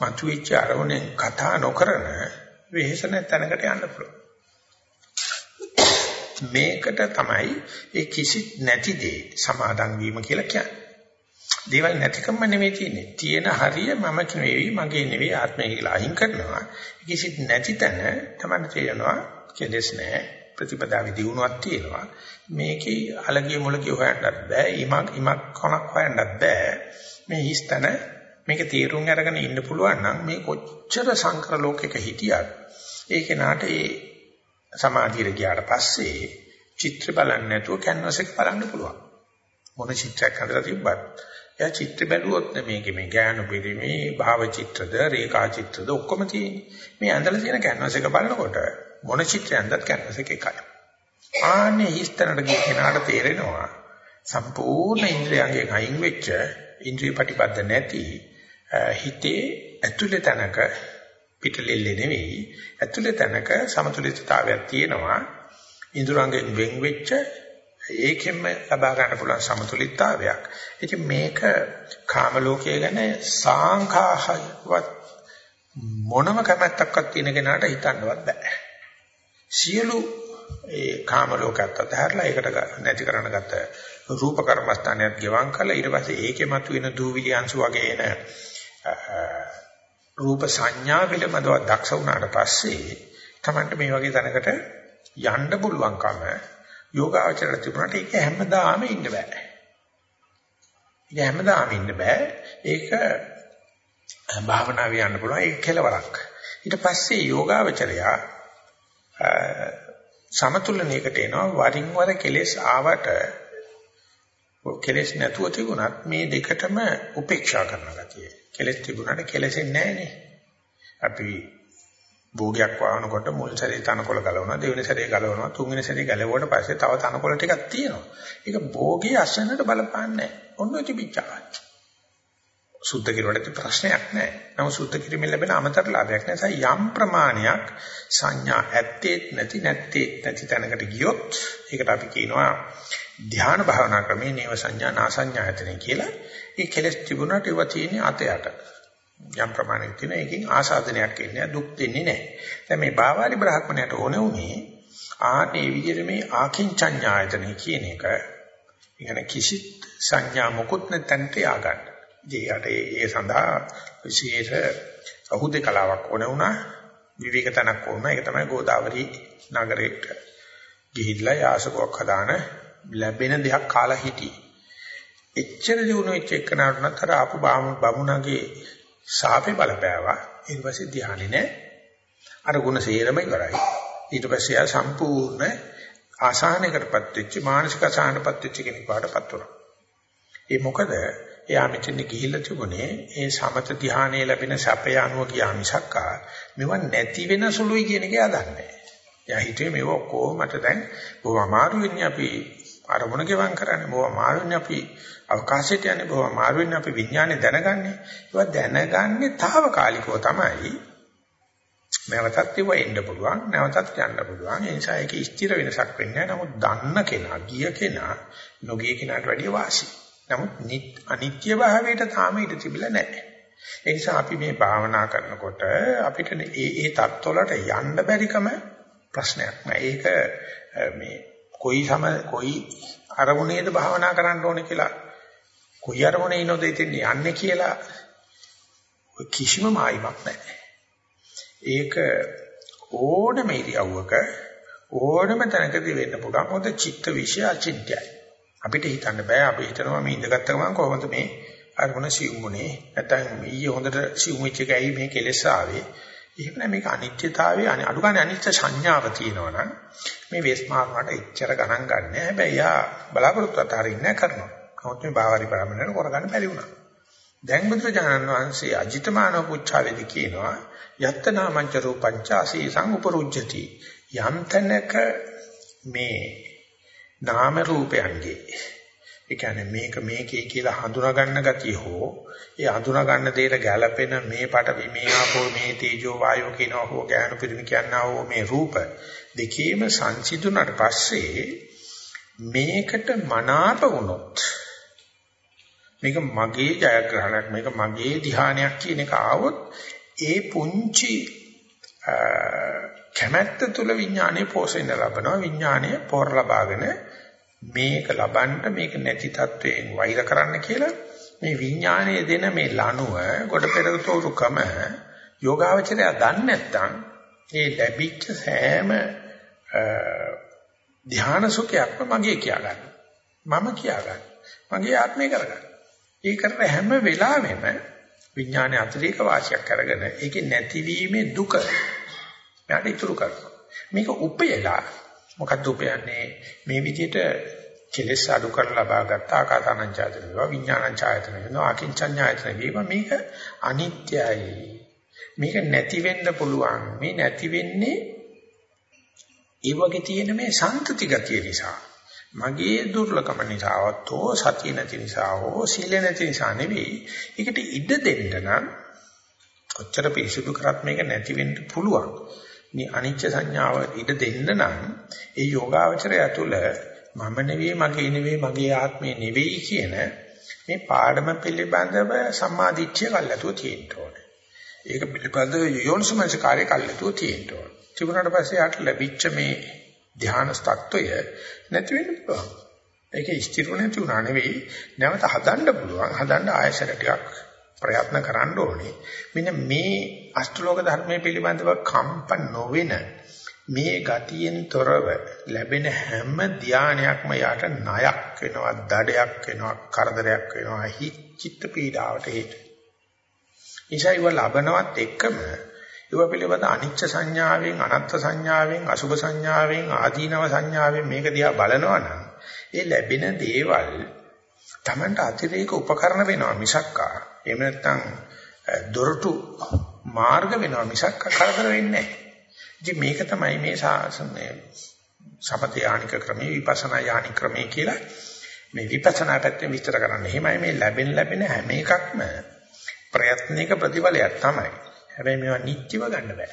මතුවෙච්ච අරමුණේ කතා නොකරන වෙහෙස නැතනකට යන්න පුළුවන් මේකට තමයි ඒ කිසිත් නැති දේ සමාදන් වීම කියලා කියන්නේ. දේවල් නැතිකම නෙවෙයි තියෙන්නේ. තියෙන හරිය මම නෙවෙයි, මගේ නෙවෙයි, ආත්මය කියලා අහිං කරනවා. කිසිත් නැති තැන තමයි තේරෙනවා කෙලෙස් නැහැ. ප්‍රතිපදාවේ දියුණුවක් තියෙනවා. මේකේ අලගිය මුලකිය හොයන්නත් බෑ. ඉමක් ඉමක් කොනක් හොයන්නත් බෑ. මේ හිස්තන මේක තීරුම් අරගෙන ඉන්න පුළුවන් නම් මේ කොච්චර සංකර ලෝකයක හිටියත් ඒ කෙනාට ඒ සමාධියට ගියාට පස්සේ චිත්‍ර බලන්නේ නැතුව කැන්වස් එක බලන්න පුළුවන්. මොන චිත්‍රයක් හදලා තිබ්බත් එයා චිත්‍ර බැලුවොත් මේකේ මේ ගානු පිළිමේ භාව චිත්‍රද රේඛා චිත්‍රද ඔක්කොම තියෙන්නේ. මේ ඇඳලා තියෙන කැන්වස් එක බලනකොට මොන චිත්‍රයක්ද කැන්වස් එක එකයි. ආන්නේ හිස්තැනට ගිය කෙනාට තේරෙනවා සම්පූර්ණ ඉන්ද්‍රියයන්ගෙන් අයින් වෙච්ච ඉන්ද්‍රිය ප්‍රතිපද නැති හිතේ ඇතුළේ තැනක පිටලෙල්ලේ නෙවෙයි ඇතුළේ තැනක සමතුලිතතාවයක් තියෙනවා ඉඳුරංගෙන් වෙන් වෙච්ච ඒකෙන්ම ලබා ගන්න පුළුවන් සමතුලිතතාවයක්. ඉතින් මේක කාම ලෝකයේ ගැන සාංඛාහවත් මොනම කැමැත්තක්වත් තියෙන කෙනාට හිතන්නවත් බෑ. සියලු ඒ කාම ලෝකات අතහැරලා ඒකට නැති කරන්න ගත්ත රූප කර්මස්ථානයක් ගෙවම් කරලා ඊට පස්සේ ඒකේ මතුවෙන දූවිලි අංශු වගේ එන රූප සංඥා පිළිබඳව දක්ෂ වුණාට පස්සේ තමයි මේ වගේ තැනකට යන්න පුළුවන්කම යෝගාචරය තිබුණාට ඒක හැමදාම ඉන්න බෑ. ඒක හැමදාම ඉන්න බෑ. ඒක භාවනාවේ යන්න පුළුවන් ඒක කෙලවරක්. ඊට පස්සේ යෝගාචරයා සමතුලනයකට එනවා වරින් වර කෙලෙස් ආවට කෙලෙස් නැතුව තිබුණත් මේ දෙකටම උපේක්ෂා කරන ගතිය. කෙලෙස් තිබුණාට කෙලෙසෙන්නේ නැහනේ. අපි භෝගයක් වහනකොට මුල් සැරේ තනකොළ ගලවනවා දෙවෙනි සැරේ ගලවනවා තුන්වෙනි සැරේ ගලවුවට පස්සේ තව තනකොළ ටිකක් තියෙනවා. ඒක භෝගයේ අසන්නට බලපාන්නේ නැහැ. ඔන්න තිබිච්චා. සුද්ධ කිරුවට ප්‍රශ්නයක් නැහැ. නමුත් සුද්ධ කිරීමෙන් ලැබෙන අමතර ලාභයක් නිසා යම් ප්‍රමාණයක් සංඥා ඇත්තේ නැති නැත්තේ නැති තැනකට ගියොත් ඒකට අපි කියනවා ධ්‍යාන භාවනා ක්‍රමේ නේව සංඥා නා සංඥා ඇතනේ කියලා. ඒ කෙලස් තිබුණාට ඒවා තියෙන්නේ අතයට. යම් ප්‍රමාණයක් තියෙන එකකින් ආසාදනයක් එන්නේ දුක් දෙන්නේ නැහැ. දැන් මේ බාවාලි බ්‍රහ්මණයට ඕන උනේ ආනේ විදිහට මේ ආකින්චඤ්ඤායතනෙ කියන එක. ඉගෙන කිසිත් සංඥා මොකුත් නැතන්ට ය아가න්න. ඒකට ඒ සඳහා විශේෂ අහුදේ කලාවක් ඕන වුණා. විවේක තනක් ඕන. ඒක තමයි ගෝදාවරි නගරයට ගිහිල්ලා යාසකයක් හදාන ලැබෙන දෙයක් කාලා හිටියේ. එච්චර දිනු වෙච්ච එකනට නතර ආපු බමුණගේ සාපේ බලපෑවා ඊට පස්සේ ධානය නෑ අර ಗುಣ සේරම ඉවරයි ඊට පස්සේ ආ සම්පූර්ණ ආසානයකටපත් වෙච්ච මානසික ආසානයකටපත් වෙච්ච කෙනෙක් වඩපත් වුණා. ඒ මොකද එයා මෙතන ගිහිල්ලා තිබුණේ ඒ සමත ධානයේ ලැබෙන සැපය අනුව ගියා මිසක්කා මෙව නැති වෙන සුළුයි කියන එක යදන්නේ. එයා හිතුවේ මේව ඔක්කොම මට දැන් බොහොම අමාරු වෙන්නේ අපි අරමුණ ගෙවම් කරන්නේ බොහොම අමාරු වෙන්නේ අපි අවකාශයට යන්නේ බොහොම අමාරු වෙන්නේ අපි විඥානේ දැනගන්නේ. ඒවා දැනගන්නේ తాවකාලිකව තමයි. නැවතත් ඒව එන්න පුළුවන් නැවතත් යන්න පුළුවන් ඒ නිසා ඒක ස්ථිර වෙනසක් වෙන්නේ නැහැ නමුත් දන්න කෙනා ගිය කෙනා නොගිය කෙනාට වැඩිය වාසියි නමුත් අනිත්‍ය භාවයට තාම ඉඳ තිබිලා නැහැ. ඒ නිසා අපි මේ භාවනා කරනකොට අපිට ඒ ඒ தත්වලට යන්න බැරිකම ප්‍රශ්නයක් නෑ. ඒක මේ කොයි සම කොයි අරමුණේද භාවනා කරන්න ඕනේ කියලා කොයි අරමුණේ ඉනොද ඉතින් යන්නේ කියලා කිසිම මායිමක් නැහැ. ඒක ඕනම ඉරියව්වක ඕනම තැනකදී වෙන්න පුළුවන්. මොකද චිත්ත විෂය අචින්ත්‍යයි. අපිට හිතන්න බෑ අපි හිතනවා මේ ඉඳගත්ත ගමන් කොහොමද මේ අරමුණ සිවුමුනේ නැත්නම් ඊයේ හොඳට සිවුම් වෙච්ච එක ඇයි මේ කෙලෙස් ආවේ එහෙම නෑ මේක අනිත්‍යතාවයේ අනි අඩු ගන්න අනිත්‍ය සංඥාව තියෙනවනම් මේ වේස්මාරණට එච්චර ගණන් ගන්න නෑ. හැබැයි යා බලාපොරොත්තු අතරින් කරනවා. නමුත් මේ බාවරි බ්‍රාහමණයන් කරගන්න බැරි වුණා. දැන් බුදුරජාණන් වහන්සේ අජිතමානව පුච්චාවේදී කියනවා යත්තනාමංච රූපංචාසී සංඋපරුජ්ජති. යම් තැනක මේ නාම රූපයන්ගේ ඒ කියන්නේ මේක මේකේ කියලා හඳුනා ගන්න ගතිය හෝ ඒ හඳුනා ගන්න දෙයට ගැළපෙන මේ පට මේ ආපෝ මේ තේජෝ වායෝ කියනවා හෝ ඥාන පිරිමි කියනවා හෝ මේ රූප දෙකේම සංසිඳුණාට පස්සේ මේකට මනාප වුණොත් මේක මගේ ජයග්‍රහණයක් මේක මගේ ධ්‍යානයක් කියන එක ආවොත් ඒ පුංචි කැමැත්ත තුල විඥානයේ පෝෂණය ලබනවා. විඥානයේ පෝර ලබාගෙන මේක ලබන්න මේක නැති තත්වයෙන් වෛර කරන්න කියලා මේ විඥානයේ දෙන මේ ලනුව කොට පෙරතෝරුකම යෝගාවචරය දන්නේ නැත්නම් ඒ ලැබිච්ච සෑම ධ්‍යාන සුඛයක්ම මගේ කියා ගන්න. මම කියා ගන්න. මගේ ආත්මය කරගන්න. ඒ කරන හැම වෙලාවෙම විඥානයේ අතිරේක වාසියක් අරගෙන ඒකේ නැතිවීමේ දුක යාට ඉතුරු කරනවා. මේක උපයලා මොකද්ද උපයන්නේ මේ විදිහට කෙලෙස් අඩු කරලා ලබාගත් ආකාසානං ඡායතන වේවා විඥානං ඡායතන වේවා අකින්චඤ්ඤායතන වේවා. මේක අනිත්‍යයි. මේක නැති වෙන්න පුළුවන්. මේ නැති වෙන්නේ ඒ වගේ තියෙන මේ සන්තති ගතිය නිසා. මගේ දුර්ලකම නිසාවත් හෝ සතිය නැති නිසා හෝ සීල නැති නිසා නෙවෙයි. ඒකට ඉඩ දෙන්න නම් කොච්චර පිරිසුදු කරත් මේක නැති වෙන්න පුළුවන්. මේ අනිච්ච සංඥාව ඉඩ දෙන්න නම් ඒ යෝගාවචරය තුළ මම නෙවෙයි මගේ නෙවෙයි මගේ ආත්මය නෙවෙයි කියන මේ පාඩම පිළිබඳව සම්මාදිට්ඨිය කල්ලාතුව තියෙන්න ඕනේ. ඒක පිළිබඳව යෝනිසමංස කාර්ය කල්ලාතුව තියෙන්න ඕනේ. තිබුණාට පස්සේ යාට ලැබිච්ච මේ ධ්‍යාන ස්තත්වය නැති වෙන්න පුළුවන්. ඒක ස්ථිර නැති වුණා නෙවෙයි නැවත හදන්න පුළුවන්. හදන්න ආයසර ටිකක් ප්‍රයත්න කරන්න ඕනේ. මෙන්න මේ අෂ්ටලෝක ධර්මයේ පිළිබඳව කම්ප නොවෙන මේ ගතියෙන් තොරව ලැබෙන හැම ධානයක්ම යාට ණයක් වෙනවා, දඩයක් වෙනවා, කරදරයක් වෙනවා, හිචිත්ත පීඩාවට හේතු. ඉසයිව ලබනවත් එක්කම ඒව පිළිබඳ අනිච්ච සංඥාවෙන්, අනත්ත් සංඥාවෙන්, අසුභ සංඥාවෙන්, ආදීනව සංඥාවෙන් මේක දිහා බලනවා නම් ඒ ලැබෙන දේවල් Tamanට අතිරේක උපකරණ වෙනවා මිසක්කා. එහෙම නැත්නම් දොරටු මාර්ග වෙනවා මිසක් කරදර වෙන්නේ නැහැ. ඉතින් මේක තමයි මේ සාසනේ සමත යානික ක්‍රමේ විපස්සනා යානික ක්‍රමේ කියලා මේ විපස්සනා පැත්තෙන් විස්තර කරන්න. එහෙමයි මේ ලැබෙන ලැබෙන හැම එකක්ම ප්‍රයත්නික ප්‍රතිඵලයක් තමයි. හැබැයි මේවා නිත්‍යව ගන්න බෑ.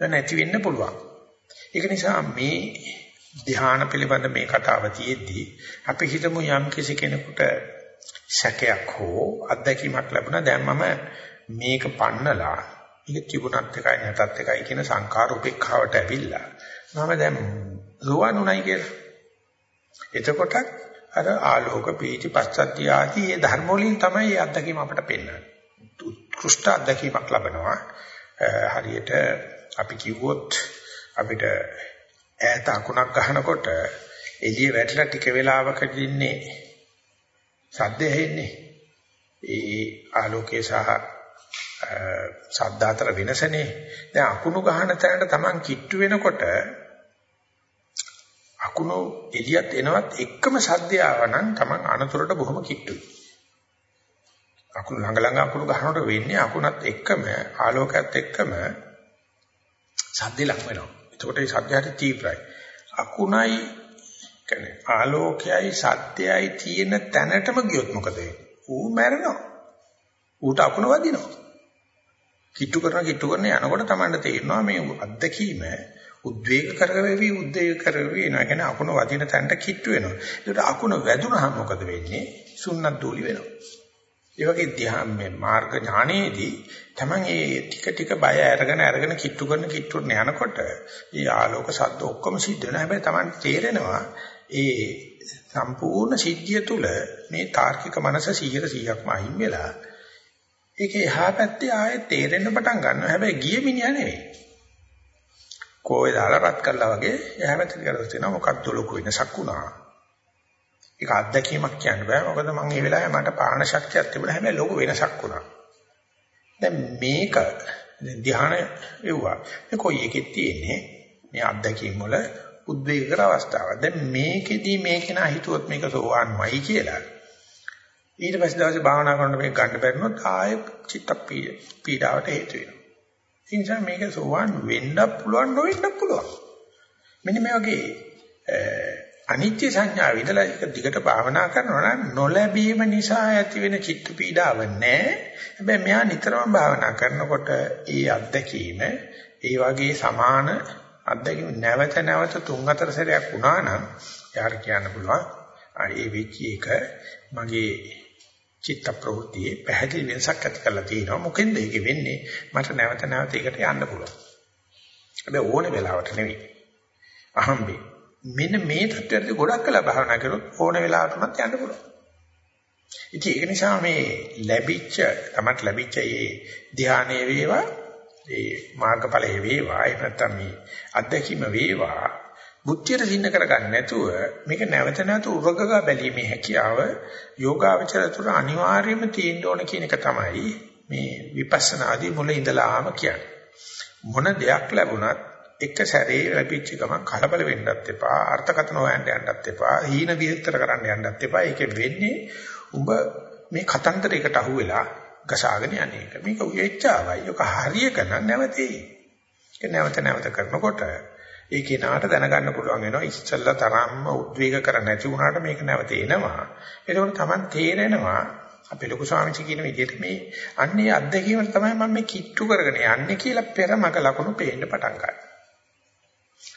දැන් නැති වෙන්න පුළුවන්. ඒක නිසා මේ ධ්‍යාන පිළිබඳ මේ කතාව තියෙද්දී අපි හිතමු යම් කිසි කෙනෙකුට සැකයක් හෝ අත්දැකීමක් ලැබුණා දැන් මම මේක පන්නලා මේක තිබුණත් එකයි නැතත් එකයි කියන සංකාර උපේක්ෂාවට ඇවිල්ලා මම දැන් රුවන්ුණයි කියලා. එතකොට අර ආලෝක පීති පස්සද්ධිය ආදී මේ ධර්ම වලින් තමයි මේ අත්දැකීම අපට පෙන්වන්නේ. උත්කෘෂ්ඨ අත්දැකීමක් ලබනවා. හරියට අපි කිව්වොත් අපිට ඈත අකුණක් ගහනකොට එළිය වැටලා ටික වෙලාවකදී ඉන්නේ සද්ද ඇහෙන්නේ. ඒ ආලෝකයේ සහ ශබ්ද අතර වෙනසනේ. දැන් අකුණු ගහන තැනට Taman කිට්ටු වෙනකොට අකුණු එළියත් එනවත් එකම සද්දය ආවනම් Taman අනතුරට බොහොම කිට්ටුයි. අකුණු ළඟ ළඟ අකුණු ගහනකොට වෙන්නේ අකුණත් එක්කම ආලෝකයත් එක්කම සද්දේ ලඟ වෙනවා. එතකොට ඒ සද්දය හරි තීව්‍රයි. අකුණයි කියන්නේ ආලෝකයයි සත්‍යයයි තියෙන තැනටම ගියොත් මොකද වෙන්නේ? ඌ මැරෙනවා. ඌට අකුණ වදිනවා. කිට්ටු කරන කිට්ටු කරන යනකොට තමයි තේරෙනවා මේ අත්දැකීම උද්වේග කරවෙවි උද්වේග කරවෙවි එනවා. කියන්නේ අකුණ වදින තැනට කිට්ටු වෙනවා. ඒකට අකුණ වැදුනහම මොකද වෙන්නේ? සුන්නත් දූලි වෙනවා. ඒ වගේ ධ්‍යාන මේ මාර්ග ඥානයේදී තමන් ඒ ටික ටික බය අරගෙන අරගෙන කිට්ටු කරන කිට්ටුන යනකොට ඒ ආලෝක සද්ද ඔක්කොම සිද්ධ වෙනවා. හැබැයි තමන් තේරෙනවා ඒ සම්පූර්ණ සිද්ධිය තුළ මේ තාර්කික මනස 100%ක්ම අහිමි වෙලා ඒක එහා පැත්තේ ආයෙත් තේරෙන්න පටන් ගන්නවා. හැබැයි ගිය මිනිහා නෙවෙයි. කෝවේ දාලා රත් කළා වගේ එහා පැත්තට කරලා තියෙනවා මොකක්ද ලොකු වෙනසක් වුණා. ඒක අත්දැකීමක් කියන්න බෑ. මොකද මම මේ වෙලාවේ මට පාන ශක්තියක් තිබුණා. හැබැයි ලොකු වෙනසක් වුණා. දැන් මේක ධ්‍යාන එව්වා. මේ කොයි එකෙත් තියෙන්නේ මේ අත්දැකීම් වල උද්වේගකර අවස්ථාවක්. දැන් මේකෙදි මේක නා හිතුවොත් මේක සෝවාන්මයි කියලා. ඊට පස්සේ දවසේ භාවනා කරනකොට මේක ගන්න බැරිනොත් ආයෙ චිත්ත පීඩාවට හේතු වෙනවා. ඒ නිසා මේක සෝවාන් වෙන්න පුළුවන් නොවෙන්න පුළුවන්. මෙන්න මේ වගේ අනිත්‍ය සංඥාව ඉඳලා එක දිගට භාවනා කරනවා නම් නොලැබීම නිසා ඇති වෙන චිත්ත පීඩාව නැහැ. හැබැයි මෙයා නිතරම භාවනා කරනකොට ඒ අත්දැකීම ඒ වගේ සමාන අත්දැකීම් නැවත නැවත තුන් හතර සැරයක් වුණා නම් යාර කියන්න පුළුවන් ඒ වෙච්ච එක මගේ චිත්ත ප්‍රවෘත්තියේ පැහැදිලි වෙනසක් ඇති කරලා තියෙනවා. මොකෙන්ද ඒක වෙන්නේ? මට නැවත නැවත ඒකට යන්න පුළුවන්. හැබැයි ඕනේ වෙලාවට නෙවෙයි. අහම්බේ. මෙන්න මේ තත්ත්වයට ගොඩක් කළා භාවනා කරොත් ඕනේ වෙලාවටමත් යන්න පුළුවන්. ඉතින් ඒක නිසා මේ ලැබිච්ච තමත් ලැබිච්ච මේ ධානයේ වේවා ඒ මාර්ගඵලයේ වේවා එහෙම නැත්නම් මේ අත්දැකීම වේවා බුද්ධියට සින්න කරගන්න නැතුව මේක නැවත නැවත උරගගා බැලීමේ හැකියාව යෝගාවචර තුර අනිවාර්යයෙන්ම තියෙන්න ඕන කියන එක තමයි මේ විපස්සනාදී මුල ඉඳලාම කියන්නේ මොන දෙයක් ලැබුණත් එක සැරේ ලැබිච්ච ගමන් කලබල වෙන්නත් එපා අර්ථකථන හොයන්න යන්නත් එපා හීන විස්තර කරන්න යන්නත් එපා ඒකෙ වෙන්නේ උඹ මේ කතන්දරයකට අහුවෙලා ගසාගෙන යන්නේ. මේක උයච්චාවයි. ඔක හරියක නම් නැවතේ. ඒක නැවත නැවත කරනකොට ඒ කෙනාට දැනගන්න පුළුවන් වෙනවා ඉස්සල්ලා තරම්ම උද්වේග කර නැති වුණාට මේක නැවත එනවා. ඒකෝට Taman තේරෙනවා අපේ ලොකු ස්වාමීන් කියන විදිහට මේ අන්නේ අත්දැකීම තමයි මම මේ කිට්ටු කරගෙන යන්නේ කියලා පෙරමක ලකුණු පේන්න පටන් ගන්නවා.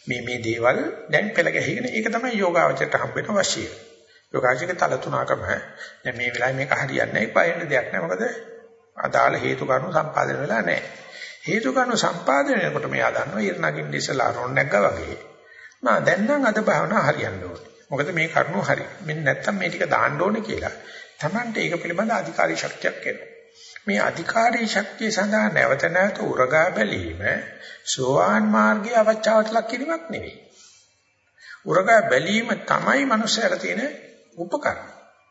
මේ මේ දේවල් දැන් පෙළ ගැහිගෙන ඒක තමයි යෝගාවචරයට හම්බ වෙන වශයෙන්. යෝගාචික තල තුනකම දැන් මේ වෙලාවේ මේක හරියන්නේ නැහැ. බයෙන්න දෙයක් නැහැ. මොකද අදාළ හේතු කාරණා සම්පාදනය වෙලා නැහැ. හේතු කාරණා සම්පාදනය වෙනකොට මෙයා දන්නවා ඊර්ණකින් ඉස්සලා රොන් නැග්ගා වගේ. මා දැන් නම් අද භාවනා හරියන්න ඕනේ. මොකද මේ කරුණු හරි. මෙන්න නැත්තම් මේ ටික දාන්න ඕනේ කියලා. Tamante ඒක පිළිබඳ අධිකාරී ශක්තියක් එනවා. මේ අධිකාරී ශක්තිය සඳහා නැවත නැවත උරගා බැලීම සෝවාන් මාර්ගයේ අවචාවට ලක් කිරීමක් නෙවෙයි. උරගා බැලීම තමයි මනුස්සයලා තියෙන උපකරණ.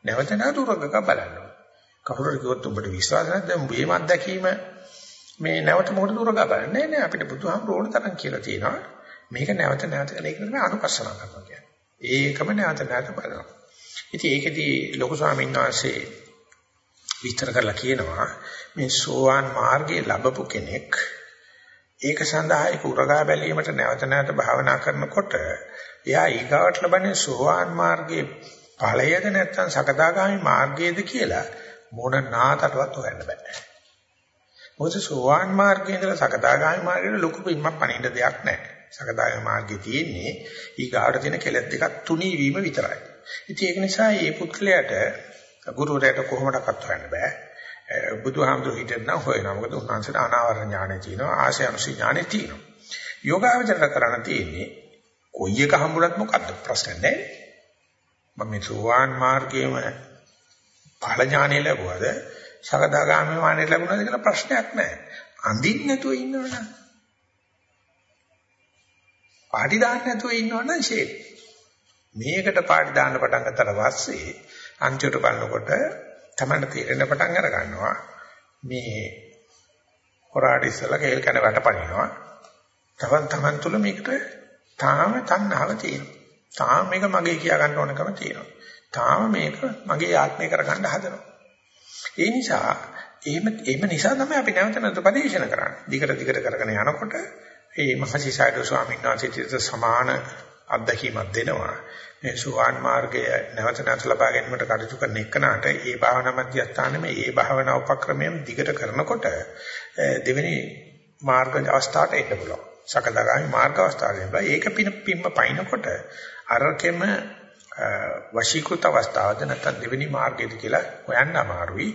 නැවත නැවත උරගා බලන්න කවුරුහරි කිව්වොත් උඹට විශ්වාස නැද්ද මේ අත්දැකීම මේ නැවත මොකටද උරගා බලන්නේ නෑ අපිට බුදුහාමුදුරුවෝ ඕන තරම් කියලා තියෙනවා. මේක නැවත නැවත කරන එක තමයි අනුපස්සනා කරනවා කියන්නේ. ඒකම නැවත නැවත බලනවා. ඉතින් ඒකෙදී ලොකු ස්වාමීන් වහන්සේ විස්තර කරලා කියනවා මේ සෝවාන් මාර්ගයේ ලැබපු කෙනෙක් ඒක සඳහා ඒක උරගා බැලීමට නැවත නැවත භාවනා කරනකොට එයා ඊගාවට ලබන්නේ සෝවාන් මාර්ගයේ ඵලයේද නැත්නම් සකදාගාමි මාර්ගයේද කියලා මොන නාතටවත් හොයන්න බෑ. මොකද සෝවාන් මාර්ගයේ ඉඳලා සකදාගාමි මාර්ගයට ලොකු පින්මක් පණින්න දෙයක් නැහැ. සකදාගාමි මාර්ගයේ තියෙන්නේ ඊගාට තියෙන කෙලෙස් දෙකක් තුනී වීම විතරයි. ඉතින් ඒක නිසා මේ පුත්කලයට ගුරුවරයාට කොහොමඩක්වත් හොයන්න බෑ. බුදුහාමුදුරු හිටියනම් හොයනවා. මොකද උන්වහන්සේට අනාවරණ ඥානෙ තියෙනවා, ආශයනුසි ඥානෙ තියෙනවා. යෝගාවචර කරණ තියෙන්නේ කොයි එක හම්බුනත් මොකද්ද ප්‍රශ්න නැහැ. මම මේ සෝවාන් මාර්ගයේම ඵල ඥානෙ ලැබුවද සකදාගාමී ඥානෙ ලැබුණාද කියලා ප්‍රශ්නයක් නැහැ. අඳින්න නැතුව ඉන්නවනම් පාටි දාන්න නැතුව ඉන්නවනම් ෂේප්. මේකට පාටි දාන්න පටන් ගත්තට පස්සේ අන්තිමට බලනකොට තමයි තේරෙන පටන් අර ගන්නවා මේ හොරාට ඉස්සලා කේල් කන වැටපනිනවා. තවන් තමන් තුළ මේකට තාම තණ්හාව තියෙනවා. තාම මේක මගේ කියා ගන්න ඕනකම තියෙනවා. තාම මේක මගේ ආත්මය කරගන්න හදනවා. ඒ නිසා එහෙම එහෙම නිසා තමයි අපි නැවත නැවත පරිශන කරන්නේ. දිගට දිගට කරගෙන යනකොට ඒ මහසිසාරද ස්වාමීන් වහන්සේට සමාන අත්දැකීමක් දෙනවා. මේ සුවාන් මාර්ගය නැවත නැවත ලබා ගැනීමට කටයුතු කරන එකනට ඒ භාවනා මධ්‍යස්ථානෙම ඒ භාවනා උපක්‍රමයෙන් දිගට කරනකොට දෙවෙනි මාර්ග අවස්ථාවට එන්න පුළුවන්. සකදාගාමි මාර්ග අවස්ථාවෙන් ඒක පින පිම්ම පයින්කොට අරකෙම වශීකృత අවස්ථාවද නැත්නම් දෙවෙනි මාර්ගයද කියලා හොයන්න අමාරුයි.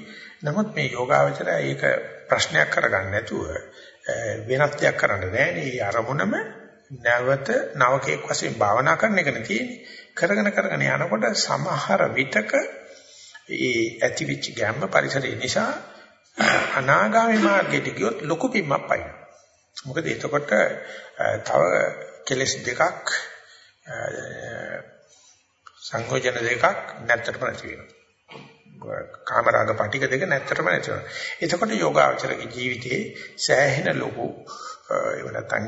නමුත් මේ යෝගාවචරය ඒක ප්‍රශ්නයක් කරගන්න නැතුව වෙනස් දෙයක් කරන්න බෑනේ. මේ අරමුණම නැවත නවකයක් වශයෙන් භාවනා කරන එකනේ තියෙන්නේ. කරගෙන කරගෙන යනකොට සමහර විතක ඒ ඇතිවිච්ච ගැම්ම පරිසරය නිසා අනාගාමී මාර්ගයට ගියොත් ලොකු පිම්මක් පයින්. මොකද එතකොට තව කෙලස් දෙකක් සංයෝජන දෙකක් නැත්තටම නැති වෙනවා. කාමරාග පටික දෙක නැත්තටම නැති වෙනවා. එතකොට යෝගාචරගේ ජීවිතේ සෑහෙන ලොකු ඒව නැත්නම්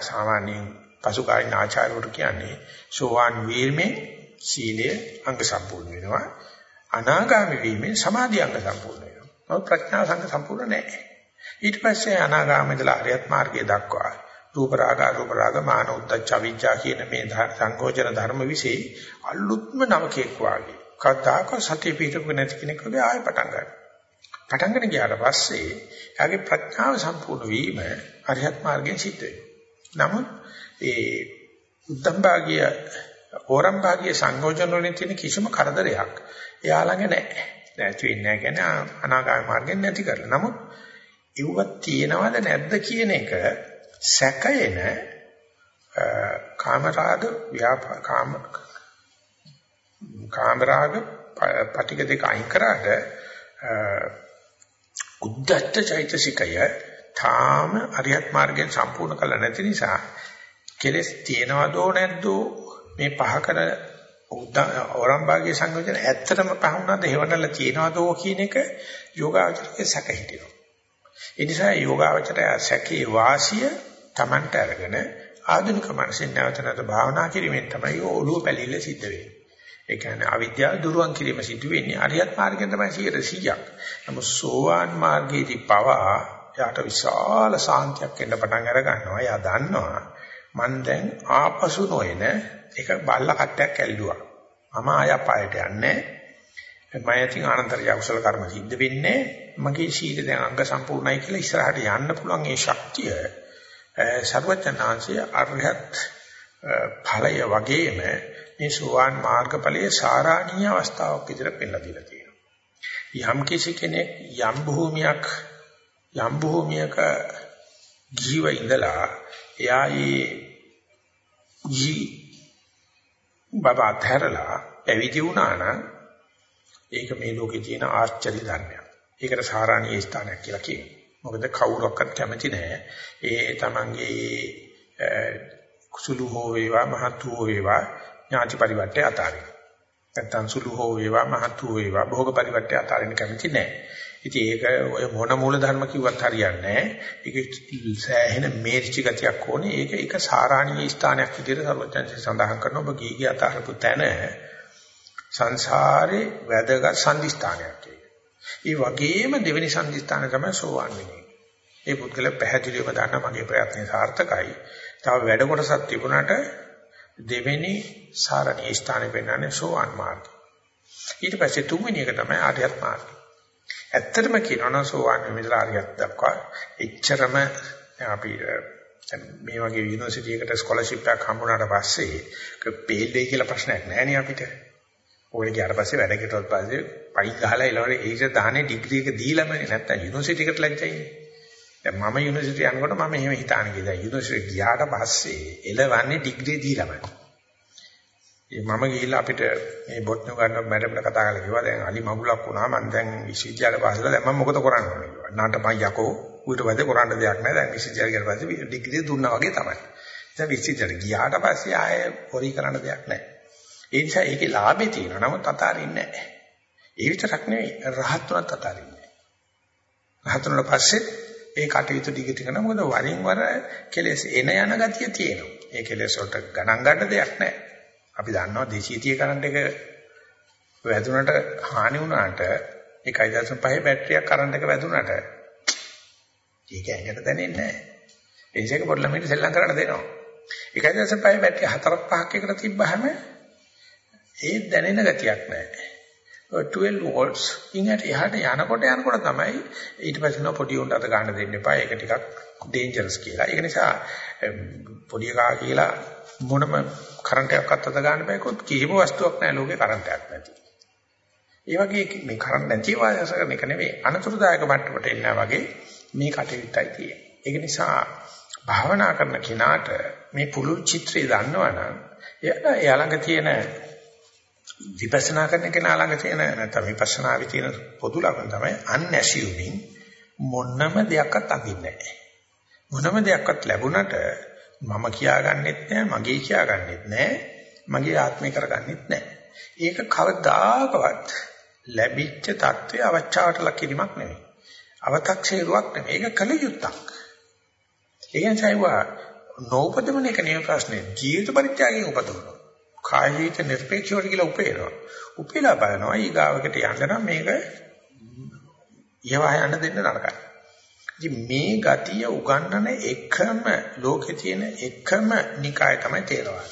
සාමාන්‍යයෙන් පසුකාලීන ආචාර්යවරු කියන්නේ සෝවාන් වීමේ සීලය අංග සම්පූර්ණ වෙනවා. අනාගාමී වීමෙන් සමාධි අංග සම්පූර්ණ වෙනවා. නමුත් ප්‍රඥා සංඝ සම්පූර්ණ නැහැ. ඊට පස්සේ අනාගාමීදලා ආර්යත් මාර්ගයේ දක්වා රූප රාග අරූප රාග මාන උද්දච්ච අවිජ්ජා කියන මේ සංකෝචන ධර්ම વિશે අලුත්ම නවකෙක් වාගේ කතාක සතිය පිටුක නැති කෙනෙක් වගේ ආයෙ පටන් ගන්නවා. පටන් ගන්න ගියාට පස්සේ එයාගේ ප්‍රඥාව සම්පූර්ණ වීම අරිහත් මාර්ගයෙන් සිද්ධ වෙනවා. නමුත් ඒ උද්දම් භාගිය ඕරම් භාගිය සංයෝජන වලින් තියෙන කිසිම කරදරයක් එයා ළඟ නැහැ. නැති වෙන්නේ නැහැ කියන්නේ අනාගාමී මාර්ගෙන් නැති කරලා. නමුත් ඉවුවක් තියෙනවද නැද්ද කියන එක සැකයන කාමරාග ව්‍යාපා කාම කාමරාග පටික දෙක අයින් කරාට උද්දච්ච චෛතසිකය තාම අරියත් මාර්ගයෙන් සම්පූර්ණ කළ නැති නිසා කෙලස් තියනවදෝ නැද්දෝ මේ පහ කර ඕරම්භාගයේ සංයෝජන ඇත්තටම පහුණාද හේවණල තියනවදෝ කියන එක යෝගාචරයේ සැක හිටිනවා. ඒ නිසා යෝගාචරය සැකේ වාසිය Tamanට අරගෙන ආධුනික මනසින් නැවත නැවත භාවනා කිරීමෙන් තමයි ඔළුව පැලිල්ල සිද්ධ වෙන්නේ. ඒ කියන්නේ අවිද්‍යාව දුරුවන් කිරීම සිදු වෙන්නේ අරියත් මාර්ගයෙන් තමයි 100%ක්. නමුත් සෝවාන් මාර්ගයේදී පවා යාට විශාල සාන්තියක් එන්න පටන් අර ගන්නවා. එයා දන්නවා මං දැන් ආපසු නොයන එක බල්ල කට්ටයක් ඇල්ලුවා. මම ආය පායට යන්නේ මම ඉතින් ආනන්තරිය අකුසල කර්ම සිද්ධ වෙන්නේ මගේ සීල දැන් අංග සම්පූර්ණයි කියලා ඉස්සරහට යන්න පුළුවන් ඒ ශක්තිය සර්වඥාන්සේ අරහත් ඵලය වගේම මේ සෝවාන් මාර්ගඵලයේ සාරාණීය අවස්ථාවක් විදිහට පෙන්නලා දීලා තියෙනවා. යම් කිසි කෙනෙක් යම් භූමියක් යම් භූමියක ජීව ඉඳලා එයා ඒ ජී බබා තරලා පැවිදි වුණා නම් ඒක මේ ලෝකේ තියෙන ආශ්චර්ය ධර්මයක්. ඒකට සාරාණීය ස්ථානයක් කියලා කියනවා. මොකද කවුරක්වත් කැමති නැහැ. ඒ තමන්ගේ කුසුළු හෝ වේවා මහත් හෝ වේවා ඥාති පරිවර්තය අතාරින්න. නැත්තම් සුළු හෝ වේවා මහත් හෝ වේවා භෝග පරිවර්තය අතාරින්න කැමති නැහැ. ඉතින් ඒක ඔය මොන මූල ධර්ම කිව්වත් හරියන්නේ නැහැ. ඒක සෑහෙන මේරිචි ගතියක් ඕනේ. ඒක එක සාරාණීය ස්ථානයක් විදිහට සර්වඥාන්සේ සඳහන් කරන ඔබ ගීගී අතාරපු තැන සංසාරේ වැදගත් සම්දිස්ථානයක් ඒක. ඒ වගේම දෙවෙනි සම්දිස්ථාන තමයි සෝවාන් වෙන්නේ. ඒ පුද්ගල පැහැදිලිවම දන්න මගේ ප්‍රයත්නය සාර්ථකයි. තව වැඩ කොටසක් තිබුණාට දෙවෙනි සාරණීය ස්ථානේ පෙන්වන්නේ සෝවාන් මාර්ගය. ඊට පස්සේ තුන්වෙනි එක තමයි ආර්යත් මාර්ගය. ඇත්තටම කියනවා නම් සෝවාන් වෙමිලා ආර්යත් දක්වා එච්චරම අපි මේ වගේ යුනිවර්සිටි එකකට ස්කෝලර්ෂිප් එකක් හම්බුනාට පස්සේ පේල් දෙයි කියලා ප්‍රශ්නයක් නැහැ නේ අපිට. ඔය ගියාට පස්සේ වැඩ කෙරුවත් පස්සේ පයි ගහලා ඊළඟට ඒකට දාහනේ ඩිග්‍රී එක දීලාමනේ නැත්තම් යුනිවර්සිටි එකට ලැජ්ජයිනේ. දැන් මම යුනිවර්සිටි යනකොට මම එහෙම හිතාන ගියා. දැන් යුනිවර්සිටි ගියාට පස්සේ එළවන්නේ ඩිග්‍රී දීලාමයි. ඒ මම ගිහිල්ලා අපිට මේ බොට්නු ගන්න මැඩම්ලා කතා කරලා කිව්වා දැන් අලි මගුලක් වුණා මම දැන් විශ්වවිද්‍යාලේ පාස් කරලා දැන් මම මොකද කරන්න ඕනේ කිව්වා. නාටපන් යකෝ ඌට පස්සේ කරන්න දෙයක් නැහැ. දැන් විශ්වවිද්‍යාලේ ගියාට පස්සේ ඩිග්‍රී දුන්නා වගේ තමයි. දැන් විශ්වවිද්‍යාලේ ගියාට පස්සේ ආයේ පොරි කරන්න දෙයක් නැහැ. ඒ නිසා ඒකේ ලාභේ තියෙනවා. නමුත් අතාරින්නේ නැහැ. ඒ විතරක් නෙවෙයි රහත් උනත් අතාරින්නේ නැහැ. රහත් උනට පස්සේ ඒ කටයුතු ටික කරන මොකද වරින් වර කෙලෙස් එන යන ගතිය තියෙනවා. ඒ කෙලෙස් වලට ගණන් ගන්න දෙයක් නැහැ. අපි දන්නවා 230 කරන්ට් එක වැදුනට හානි වුණාට 1.5 බැටරියක් කරන්ට් එක වැදුනට ඒක ඇඟට දැනෙන්නේ නැහැ. ඒ නිසා ඒක පොඩි ළමයින්ට සෙල්ලම් කරන්න දෙනවා. 1.5 බැටරිය හතරක් පහක් එකට තිබ්බහම ඒ දැනෙන ගතියක් නැහැ. 12 volts ඉංගට එහාට යනකොට යනකොට තමයි ඊට පස්සේ නෝ පොඩි උන්ට අත ගන්න දෙන්න එපා. ඒක ටිකක් ඩේන්ජරස් කියලා. ඒක නිසා පොඩි එකා කියලා මොනම කරන්ට් එකක් අතට ගන්න බෑ කොත් කිසිම වස්තුවක් නැහැ ලෝකේ කරන්ට් එකක් නැති. ඒ වගේ මේ කරන්ට් නැති වායස කරන එක නෙවෙයි අනතුරුදායක මට්ටමට එන්නා වගේ මේ කටයුත්තයි තියෙන්නේ. ඒක නිසා භාවනා කරන කෙනාට මේ පුළුල් චිත්‍රය දන්නවනම් එයා එයා ළඟ තියෙන විපස්සනා කරන කෙනා ළඟ තියෙන නැත්නම් විපස්සනාවේ තියෙන පොදු ලක්ෂණ තමයි unassuming මොනම දෙයක්වත් අඳින්නේ නැහැ. මොනම දෙයක්වත් ලැබුණට මම කියාගන්නෙත් නැහැ, මගේ කියාගන්නෙත් නැහැ, මගේ ආත්මය කරගන්නෙත් නැහැ. ඒක කවදාකවත් ලැබිච්ච தත්ත්වය අවචාවට ලක් කිරීමක් නෙවෙයි. අව탁සේරුවක් නෙවෙයි. ඒක කල යුත්තක්. ඒ නිසා ඒවා නෝපදමන එක නෙවෙයි ප්‍රශ්නේ. ජීවිත පරිත්‍යාගයෙන් උපදවනවා. කාය ජීවිත නිර්පේක්ෂවට කියලා උපේනවා. උපේලා බලනවා ඊගාවකට යන්න නම් මේක යවා යන්න දෙන්න නරකයි. ඉතින් මේ ගතිය උගන්නන එකම ලෝකේ තියෙන එකම නිකාය තමයි තේරවාද.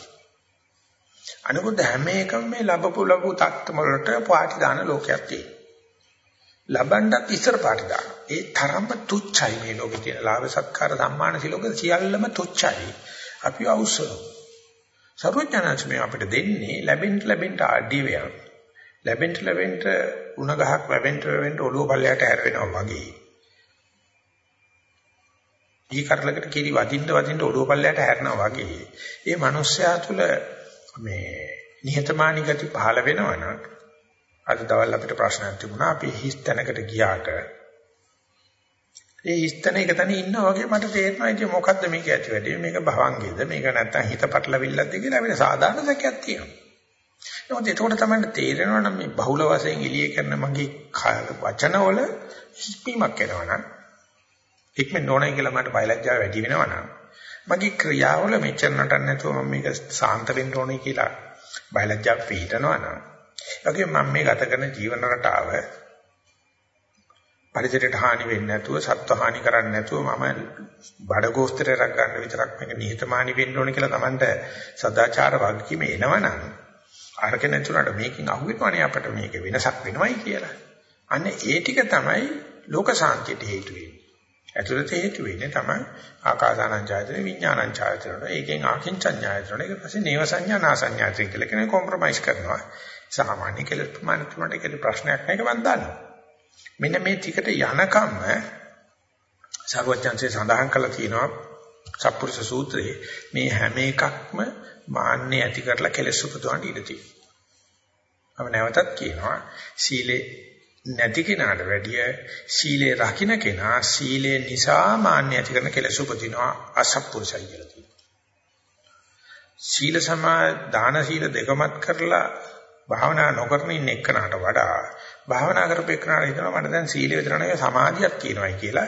අනිකුත් හැම එකම මේ ලැබපු ලැබු තත්ත්ව වලට පාටි දාන ලෝකයක් තියෙනවා. ලබන්නත් ඉස්සර පාටි දාන. ඒ තරම්ම තුච්චයි මේ ලෝකේ තියෙන ලාභ සත්කාර සම්මාන සිලෝක සියල්ලම තුච්චයි. අපි අවශ්‍යයි. සර්වඥාන්ස මේ අපිට දෙන්නේ ලැබෙන්න ලැබෙන්න ආඩිය වෙන. ලැබෙන්න ලැබෙන්න උණ ගහක් ලැබෙන්න ලැබෙන්න ඔළුව පල්ලයට හැරෙනවා වගේ. ඊ කරලකට කිරි වදින්න වදින්න ඔළුව පල්ලයට හැරෙනවා වගේ. මේ මිනිස්යා තුළ මේ නිහතමානී ගති පහළ වෙනවා නම් අද දවල් අපිට ප්‍රශ්නයක් තිබුණා අපි හිස් තැනකට ගියාට ඒ හිස්තන එක තැන ඉන්නා වගේ මට තේරෙනවා ඉතින් මොකද්ද මේක ඇති වැඩි? මේක භවංගේද මේක නැත්තම් හිත පටලවිල්ලක්ද කියලා අපිට සාධාරණ සැකයක් තියෙනවා. නමුත් ඒකෝට තමයි තේරෙනවා නම් මේ බහුල වශයෙන් එළිය කරන මගේ වචනවල හිස්පීමක් එනවා නම් ඉක්මන නොනයි කියලා මට බයලජ්ජාව වැඩි වෙනවා නම් මගේ ක්‍රියාවල මෙච්චර නටන්න නැතුව මම මේක සාන්ත වෙන්න ඕනේ කියලා බයලජ්ජාව පිළිටනවා නම් ඒකේ මම මේ ගත කරන ජීවන රටාව පරිසරයට හානි වෙන්නේ නැතුව සත්ව හානි කරන්නේ නැතුව මම බඩගෝස්තරය රක් ගන්න විතරක් මේක නිහතමානී වෙන්න ඕනේ කියලා Tamanට සදාචාර වගකීම එනවනම් අරක නැතුණාට මේකෙන් අහුවෙනවනේ අපිට මේක වෙනසක් වෙනවයි කියලා. අන්න ඒ ටික තමයි ලෝක සාන්තියට හේතු වෙන්නේ. ඇතුළත හේතු වෙන්නේ තමයි ආකාසානංචායතන විඥානංචායතන. ඒකෙන් ආකින්චඤ්ඤායතන. ඒක පස්සේ නේව සංඥා නාසඤ්ඤායතන කියලා කෙනෙක් කොම්ප්‍රොමයිස් කරනවා. සාමාන්‍ය කෙලෙස් ප්‍රමාණිත උනට ඒක ප්‍රශ්නයක් නෑ ඒක මම දන්නවා. මෙන්න මේ ටිකට යනකම් සර්වඥාන්සේ සඳහන් කළා තියෙනවා සත්පුරුෂ සූත්‍රයේ මේ හැම එකක්ම මාන්නේ ඇති කරලා කෙලෙස් උපදවන්න ඉඩ තියෙනවා. මම නැවතත් කියනවා සීලේ නැති කෙනාට වැඩිය සීලේ රකින්න කෙනා සීලේ නිසා මාන්නේ ඇති කරන කෙලෙස් උපදිනවා අසත්පුරුෂයි කියලා කියනවා. සීල සමා දාන සීල දෙකමත් කරලා භාවනා නොකරන ඉන්න එක්කනට වඩා භාවනා කරපේකනට හිතනවා මට දැන් සීල විතර නෙවෙයි සමාධියක් තියෙනවායි කියලා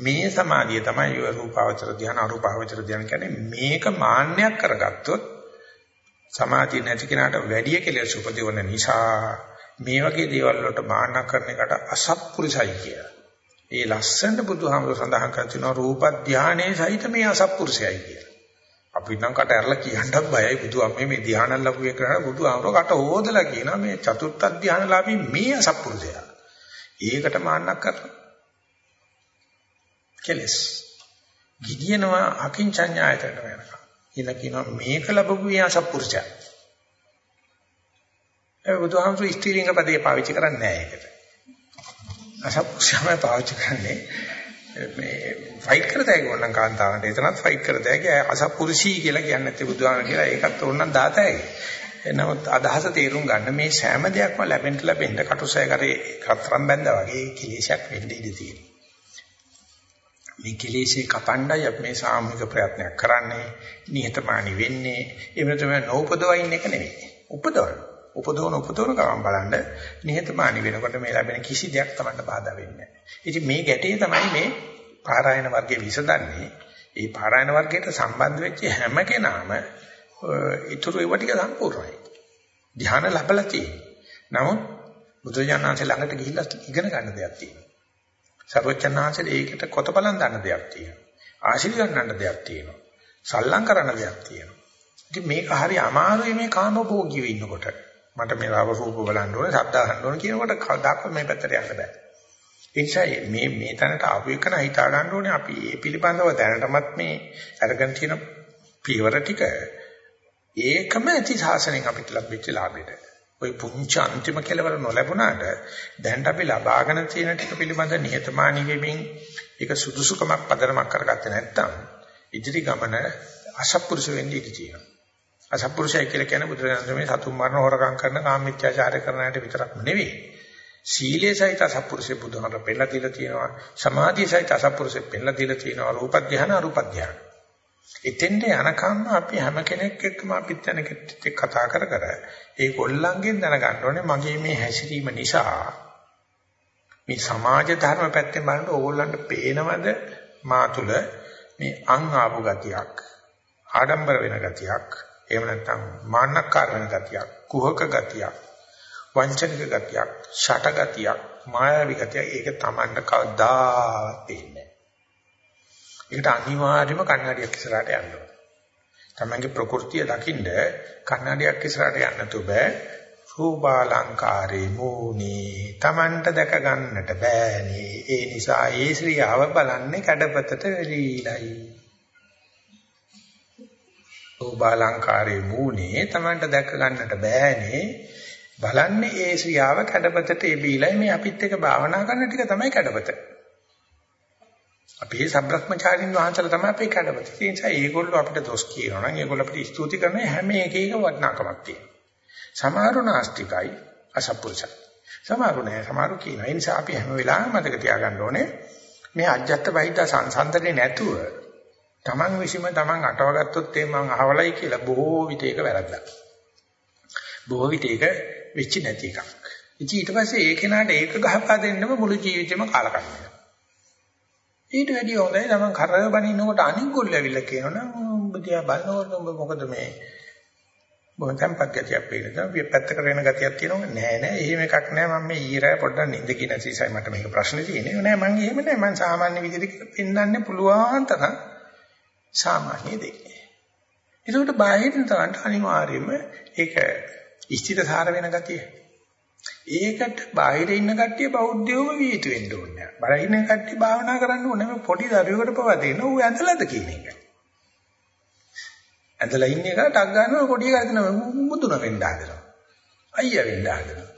මේ සමාධිය තමයි රූපාවචර ධ්‍යාන අරූපාවචර ධ්‍යාන කියන්නේ මේක මාන්නයක් කරගත්තොත් සමාධිය නැති කෙනාට වැඩි කෙලෙස් උපදින නිසා මේ වගේ දේවල් වලට මාන්න කරන එකට අසත්පුරුෂයි කියලා. ඒ ලස්සනට බුදුහාමුදුර සඳහන් කර තිනවා රූප ධානයේ සහිත මේ අසත්පුරුෂයයි කියලා. අපි නම් කට ඇරලා කියන්නත් බයයි බුදුහාමේ මේ ධානය ලැබු එක කරා බුදුහාමර කට හොදලා කියනවා මේ චතුර්ථ ධානලාභී මේ අසත්පුරුෂයා. ඒකට මාන්නක් කරනවා. කෙලස්. ගිදිනවා අකින්චඤ්ඤායතට වෙනවා. ඉල කියනවා මේක ලැබු මේ අසත්පුරුෂයා. ඒ බුදුහාමර ස්ත්‍රීලිංග පදේ පාවිච්චි කරන්නේ නැහැ ඒකට. අසත්පුරුෂයම පාවිච්චි කරන්නේ මේ ෆයිට් කරතයි ඕනනම් කාන්තාවන්ට. එතනත් ෆයිට් කරතයි අසප්පුරුෂී කියලා කියන්නේ නැත්තේ බුදුහාම කියලා. ඒකත් ඕනනම් දාතයි නමුත් අදහස තේරුම් ගන්න මේ සෑම දෙයක්ම ලැබෙන්න ලැබෙන්න කටුසය කරේ කතරම් බැඳා වගේ කිලේශයක් වෙන්න ඉඩ තියෙනවා. මේ කිලේශේ කපණ්ඩයි අපි මේ සාමූහික ප්‍රයත්නයක් කරන්නේ. නිහතමානී වෙන්නේ. එහෙම තමයි නෝපදවයින් එක නෙවෙයි. උපදවන. උපදවන උපදවන ගමන් බලන්න නිහතමානී වෙනකොට මේ ලැබෙන කිසි දෙයක් Tamanට බාධා වෙන්නේ නැහැ ඉතින් මේ ගැටේ තමයි මේ පාරායන වර්ගයේ විසඳන්නේ ඒ පාරායන වර්ගයට සම්බන්ධ වෙච්ච හැම කෙනාම ඊටු ඒව ටික සම්පූර්ණයි. ධ්‍යාන ලැබලා තියෙනවා. නමුත් බුදුජානනාංශ ළඟට ගිහිල්ලා ඉගෙන ගන්න දෙයක් තියෙනවා. සර්වචන්නාංශේ ඒකට කොත බලන් ගන්න දෙයක් තියෙනවා. ආශිර්වාද ගන්න දෙයක් තියෙනවා. සල්ලම් කරන දෙයක් තියෙනවා. ඉතින් මේක හරි අමාරුයි මේ කාමභෝගීව ඉන්නකොට. මට මේ රාව රූප බලන්න ඕනේ, ශබ්ද අහන්න ඕනේ කියනකොට කවදාකවත් මේ පැත්තට යන්න බෑ. ඒ නිසා මේ මේ තැනට ආපු එකන හිතා ගන්න ඕනේ අපි මේ පිළිබඳව දැනටමත් මේ අරගෙන තියෙන පියවර ටික ඒකම ඇති සාසනයෙන් අපිට ලැබිච්ච ලාභෙට. ওই පුංචි අන්තිම කෙලවර නොලැබුණාට දැන් අපි ලබාගෙන තියෙන ටික පිළිබඳ නිහතමානී වෙමින් ඒක සුදුසුකමක් පදනමක් කරගත්තේ නැත්නම් ඉදිරි ගමන අසත්පුරුෂ වෙන්න ඉඩ තියෙනවා. අසත්පුරුෂය කියලා කියන්නේ බුදුරජාණන් මේ සතුන් මරණ හොරකම් කරන කාමීත්‍යාචාරය කරන අයට විතරක්ම නෙවෙයි. සීලේ සහිත අසත්පුරුෂය බුදුහාමර පෙන්නලා දීලා තියෙනවා. සමාධිය සහිත අසත්පුරුෂය පෙන්නලා දීලා තියෙනවා. රූප ධ්‍යාන අරූප ධ්‍යාන. එතෙන්ට යනකම් අපි හැම කෙනෙක් එක්කම අපිත් යන කෙනෙක් කතා කර කර ඒ ගොල්ලන්ගෙන් දැනගන්න ඕනේ මගේ මේ හැසිරීම නිසා මේ සමාජ ධර්ම පැත්තෙන් බලනකොට ඕගොල්ලන්ට පේනවද මා තුල මේ අං ආපු ගතියක් ආඩම්බර වෙන ගතියක් එහෙම නැත්නම් මාන්නක්කාර වෙන ගතියක් කුහක ගතියක් වංචනික ගතියක් ෂට ගතියක් මායාවී ගතියක් ඒක Tamanne කවදාවත් පේන්නේ ඒකට අනිවාර්යයෙන්ම කන්නඩියක් ඉස්සරහට යන්න ඕනේ. තමන්ගේ ප්‍රകൃතිය දකින්න කන්නඩියක් ඉස්සරහට යන්න තු බෑ. රූපාලංකාරේ මූනි තමන්ට දැක ගන්නට බෑනේ. ඒ නිසා ඒ ශ්‍රියාව බලන්නේ කඩපතට වෙලීලයි. රූපාලංකාරේ මූනි තමන්ට දැක ගන්නට බෑනේ. බලන්නේ ඒ ශ්‍රියාව කඩපතට එබීලයි මේ අපිත් එක භාවනා කරන ටික තමයි කඩපත. අපි මේ සබ්‍රක්‍මචාරින් වහන්සලා තමයි අපේ කඩපත. ඒ නිසා ඒගොල්ලෝ අපිට දොස් කියනවා නම් ඒගොල්ලෝ අපිට ස්තුති කරන හැම එකේක වටිනාකමක් තියෙනවා. සමහරු නාස්තිකයි අසපුරුෂයි. සමහරු නෑ සමහරු කියනවා. ඒ නිසා අපි හැම වෙලාවෙම මතක තියාගන්න ඕනේ මේ අජ්ජත් බහිද්ද සංසන්දනේ නැතුව Taman විසීම Taman අටවගත්තොත් ඒ මං අහවලයි කියලා බොහෝ විට ඒක වැරද්දක්. බොහෝ විට ඒක වෙච්ච නැති එකක්. ඉතින් ඊට පස්සේ ඒ කෙනාට ඒක ගහපා දෙන්නම මුළු ජීවිතේම කාලකන්නියක්. ඊට වැඩිය හොඳයි නම් කරව බනින්නකොට අනික් ගොල්ලෝ ඇවිල්ලා කියනවනම් උඹ දිහා බලනකොට උඹ මොකද මේ බොහොම tempat ගතියක් පේනවා. මේ පැත්තකට වෙන ගතියක් තියෙනවද? නෑ නෑ එහෙම එකක් නෑ මම මේ ඊරය පොඩ්ඩක් නිඳ කියන සීසයි මට මේක ප්‍රශ්නේ තියෙන්නේ. නෑ මං එහෙම නෑ මං සාමාන්‍ය විදිහට පෙන්වන්නේ පුළුවන් තරම් සාමාන්‍ය දෙයක්. ඒකට බාහිරින් තවන්ට අනිවාර්යයෙන්ම ඒක ඉෂ්ටිතසාර වෙන ගතිය. ඒකට බාහිර ඉන්න කට්ටිය බෞද්ධයෝම විය යුතු වෙන්න ඕනේ. බාහිර ඉන්න කට්ටිය භාවනා කරන්න ඕනේ. මේ පොඩි දරුවෙකුට පවා දෙන්න ඌ ඇඳලාද කියන එක. ඇඳලා ඉන්න එක ටක් ගන්නවා කොඩිය ගන්නවා මුදුන වෙන්න හදනවා. අයියා වෙන්න හදනවා.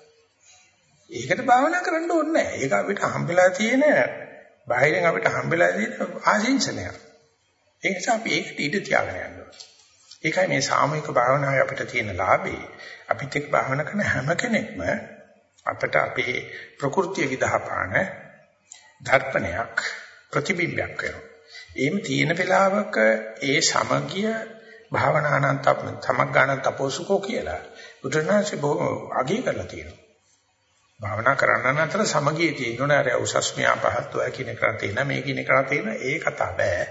ඒකට භාවනා කරන්න ඕනේ නැහැ. ඒක අපිට හම්බෙලා තියෙන බාහිරින් අපිට හම්බෙලා තියෙන ආශිංසනයක්. ඒ නිසා අපි ඒකට ඉඩ තියාගෙන යන්න ඕනේ. ඒකයි මේ සාමූහික භාවනාවේ අපිට තියෙන ලාභේ. අපිත් එක්ක භාවනා කරන හැම කෙනෙක්ම අපට අපේ ප්‍රകൃතිය විදහපාන දර්පණයක් ප්‍රතිබිම්බයක් වෙනවා. එහෙම තියෙන වෙලාවක ඒ සමගිය භාවනානන්ත තමග්ගානන්ත තපෝසුකෝ කියලා බුදුරණාහි බොහෝ අගය කරලා තියෙනවා. භාවනා කරන්න අතර සමගිය තියෙනවා නේද? උසස් මියා පහත් ඔය කියන කරා තියෙන මේ කියන කරා තියෙන ඒ කතා බෑ.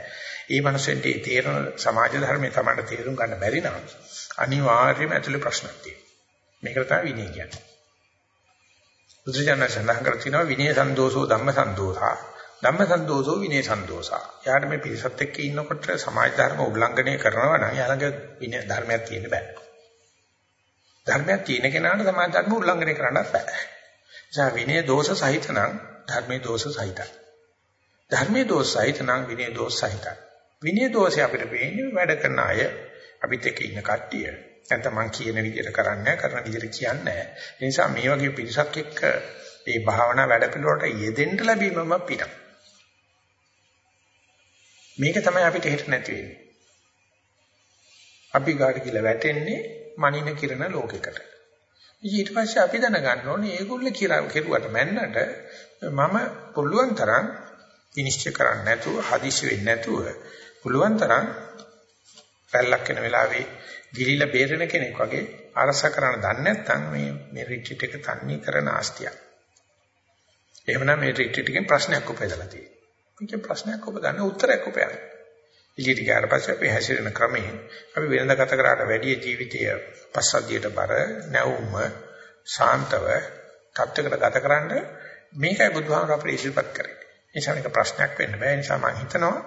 ඒ මනසෙන්ට තේරෙන සමාජ ධර්මයේ තමයි තේරුම් ගන්න බැරි නම් අනිවාර්යයෙන්ම ඇතුලේ ප්‍රශ්නක් තියෙනවා. මේකට තමයි විනය කියන්නේ. බුදුජානක සඳහන් කර තිනවා විනය සන්දෝෂෝ ධම්ම සන්දෝෂා. ධම්ම සන්දෝෂෝ විනය සන්දෝෂා. යාට මේ පිරිසත් එක්ක ඉන්නකොට සමාජ ධර්ම උල්ලංඝනය කරනවා නම් යාළඟ විනය ධර්මයක් තියෙන්න බෑ. ධර්මයක් තියෙන කෙනාට සමාජ ධර්ම උල්ලංඝනය කරන්නත් බෑ. නිසා විනය දෝෂ සහිත නම් ධර්මයේ දෝෂ සහිතයි. ධර්මයේ දෝෂ සහිත නම් විනය දෝෂ සහිතයි. විනය දෝෂය අපිට පේන්නේ වැඩ කරන අය අපිත් එක්ක ඉන්න කට්ටිය. නැත්නම් මං කියන විදිහට කරන්නේ කරන විදිහට කියන්නේ ඒ නිසා මේ වගේ පිරිසක් එක්ක මේ භාවනා වැඩ පිළිවෙලට යෙදෙන්න ලැබීමම පිට. මේක තමයි අපිට හිත නැති වෙන්නේ. අපි ගාඩ කියලා වැටෙන්නේ මනින කිරණ ලෝකයකට. ඊට පස්සේ අපි දැනගන්න ඕනේ ඒගොල්ලෝ කියලා කෙරුවට මැන්නට මම පුළුවන් තරම් විනිශ්චය කරන්න නැතුව හදිසි වෙන්නේ නැතුව පුළුවන් තරම් පැල්ලක් වෙන වෙලාවේ ගිලිලා බේරෙන කෙනෙක් වගේ අරස කරන්න දන්නේ නැත්නම් මේ මේ රිට්‍රීට් එක තන්නේ කරන ආස්තියක්. එහෙමනම් මේ රිට්‍රීට් එකෙන් ප්‍රශ්නයක් උපදලා තියෙනවා. මේකේ ප්‍රශ්නයක් ඔබ දන්න උත්තරයක් ඔබ යන්නේ. ඉලියට ගියාට පස්සේ අපි හැසිරෙන ක්‍රමයෙන් අපි වෙනද ගත කරාට වැඩි ජීවිතය පස්සද්ධියට බර නැවුම ශාන්තව තත්ත්වයකට ගතකරන මේකයි බුදුහාමර අපිට ඉදිරිපත් කරන්නේ. ඒ නිසා මේක ප්‍රශ්නයක් වෙන්න බෑ. ඒ නිසා මම හිතනවා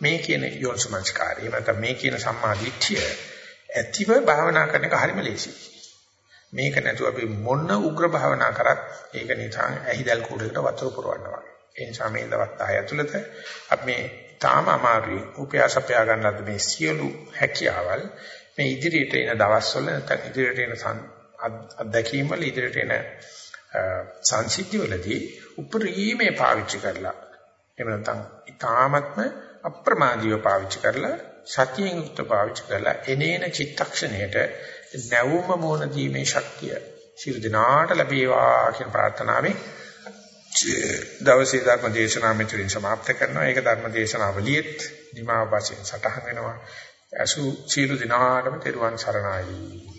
මේ කියන යෝනිසමංස්කාරය නැත්නම් මේ කියන සම්මාදිට්ඨිය ඇතිව භාවනා කරන එක හරිම ලේසියි. මේක නැතුව අපි මොන උග්‍ර භාවනා කරත් ඒක නිසා ඇහිදල් කුඩේකට වතුර පුරවන්න වගේ. ඒ නිසා මේ දවස් 10 ඇතුළත අපි මේ තාම අමාරුයි. උපයාසපයා ගන්නත් මේ සියලු හැකියාවල් මේ ඉදිරියට එන දවස්වල නැත්නම් ඉදිරියට එන අත්දැකීම් වල ඉදිරියට එන සංසිද්ධි වලදී උපරිමේ පාවිච්චි කරලා එහෙම නැත්නම් ඊ타ත්ම අප්‍රමාදීව පාවිච්චි කරලා සතියෙන් යුක්ත පාවිච්චි කරලා එනේන චිත්තක්ෂණයට නැවුම මොන දීමේ ශක්තිය සිල් දිනාට ලැබේවා කියන ප්‍රාර්ථනාවෙන් දවසේ ධර්ම දේශනාව මෙතනින් સમાપ્ત කරනවා. ඒක ධර්ම දේශනාවලියෙත් නිමාව වශයෙන් සටහන් වෙනවා. අසු සියලු දිනාටම තෙරුවන් සරණයි.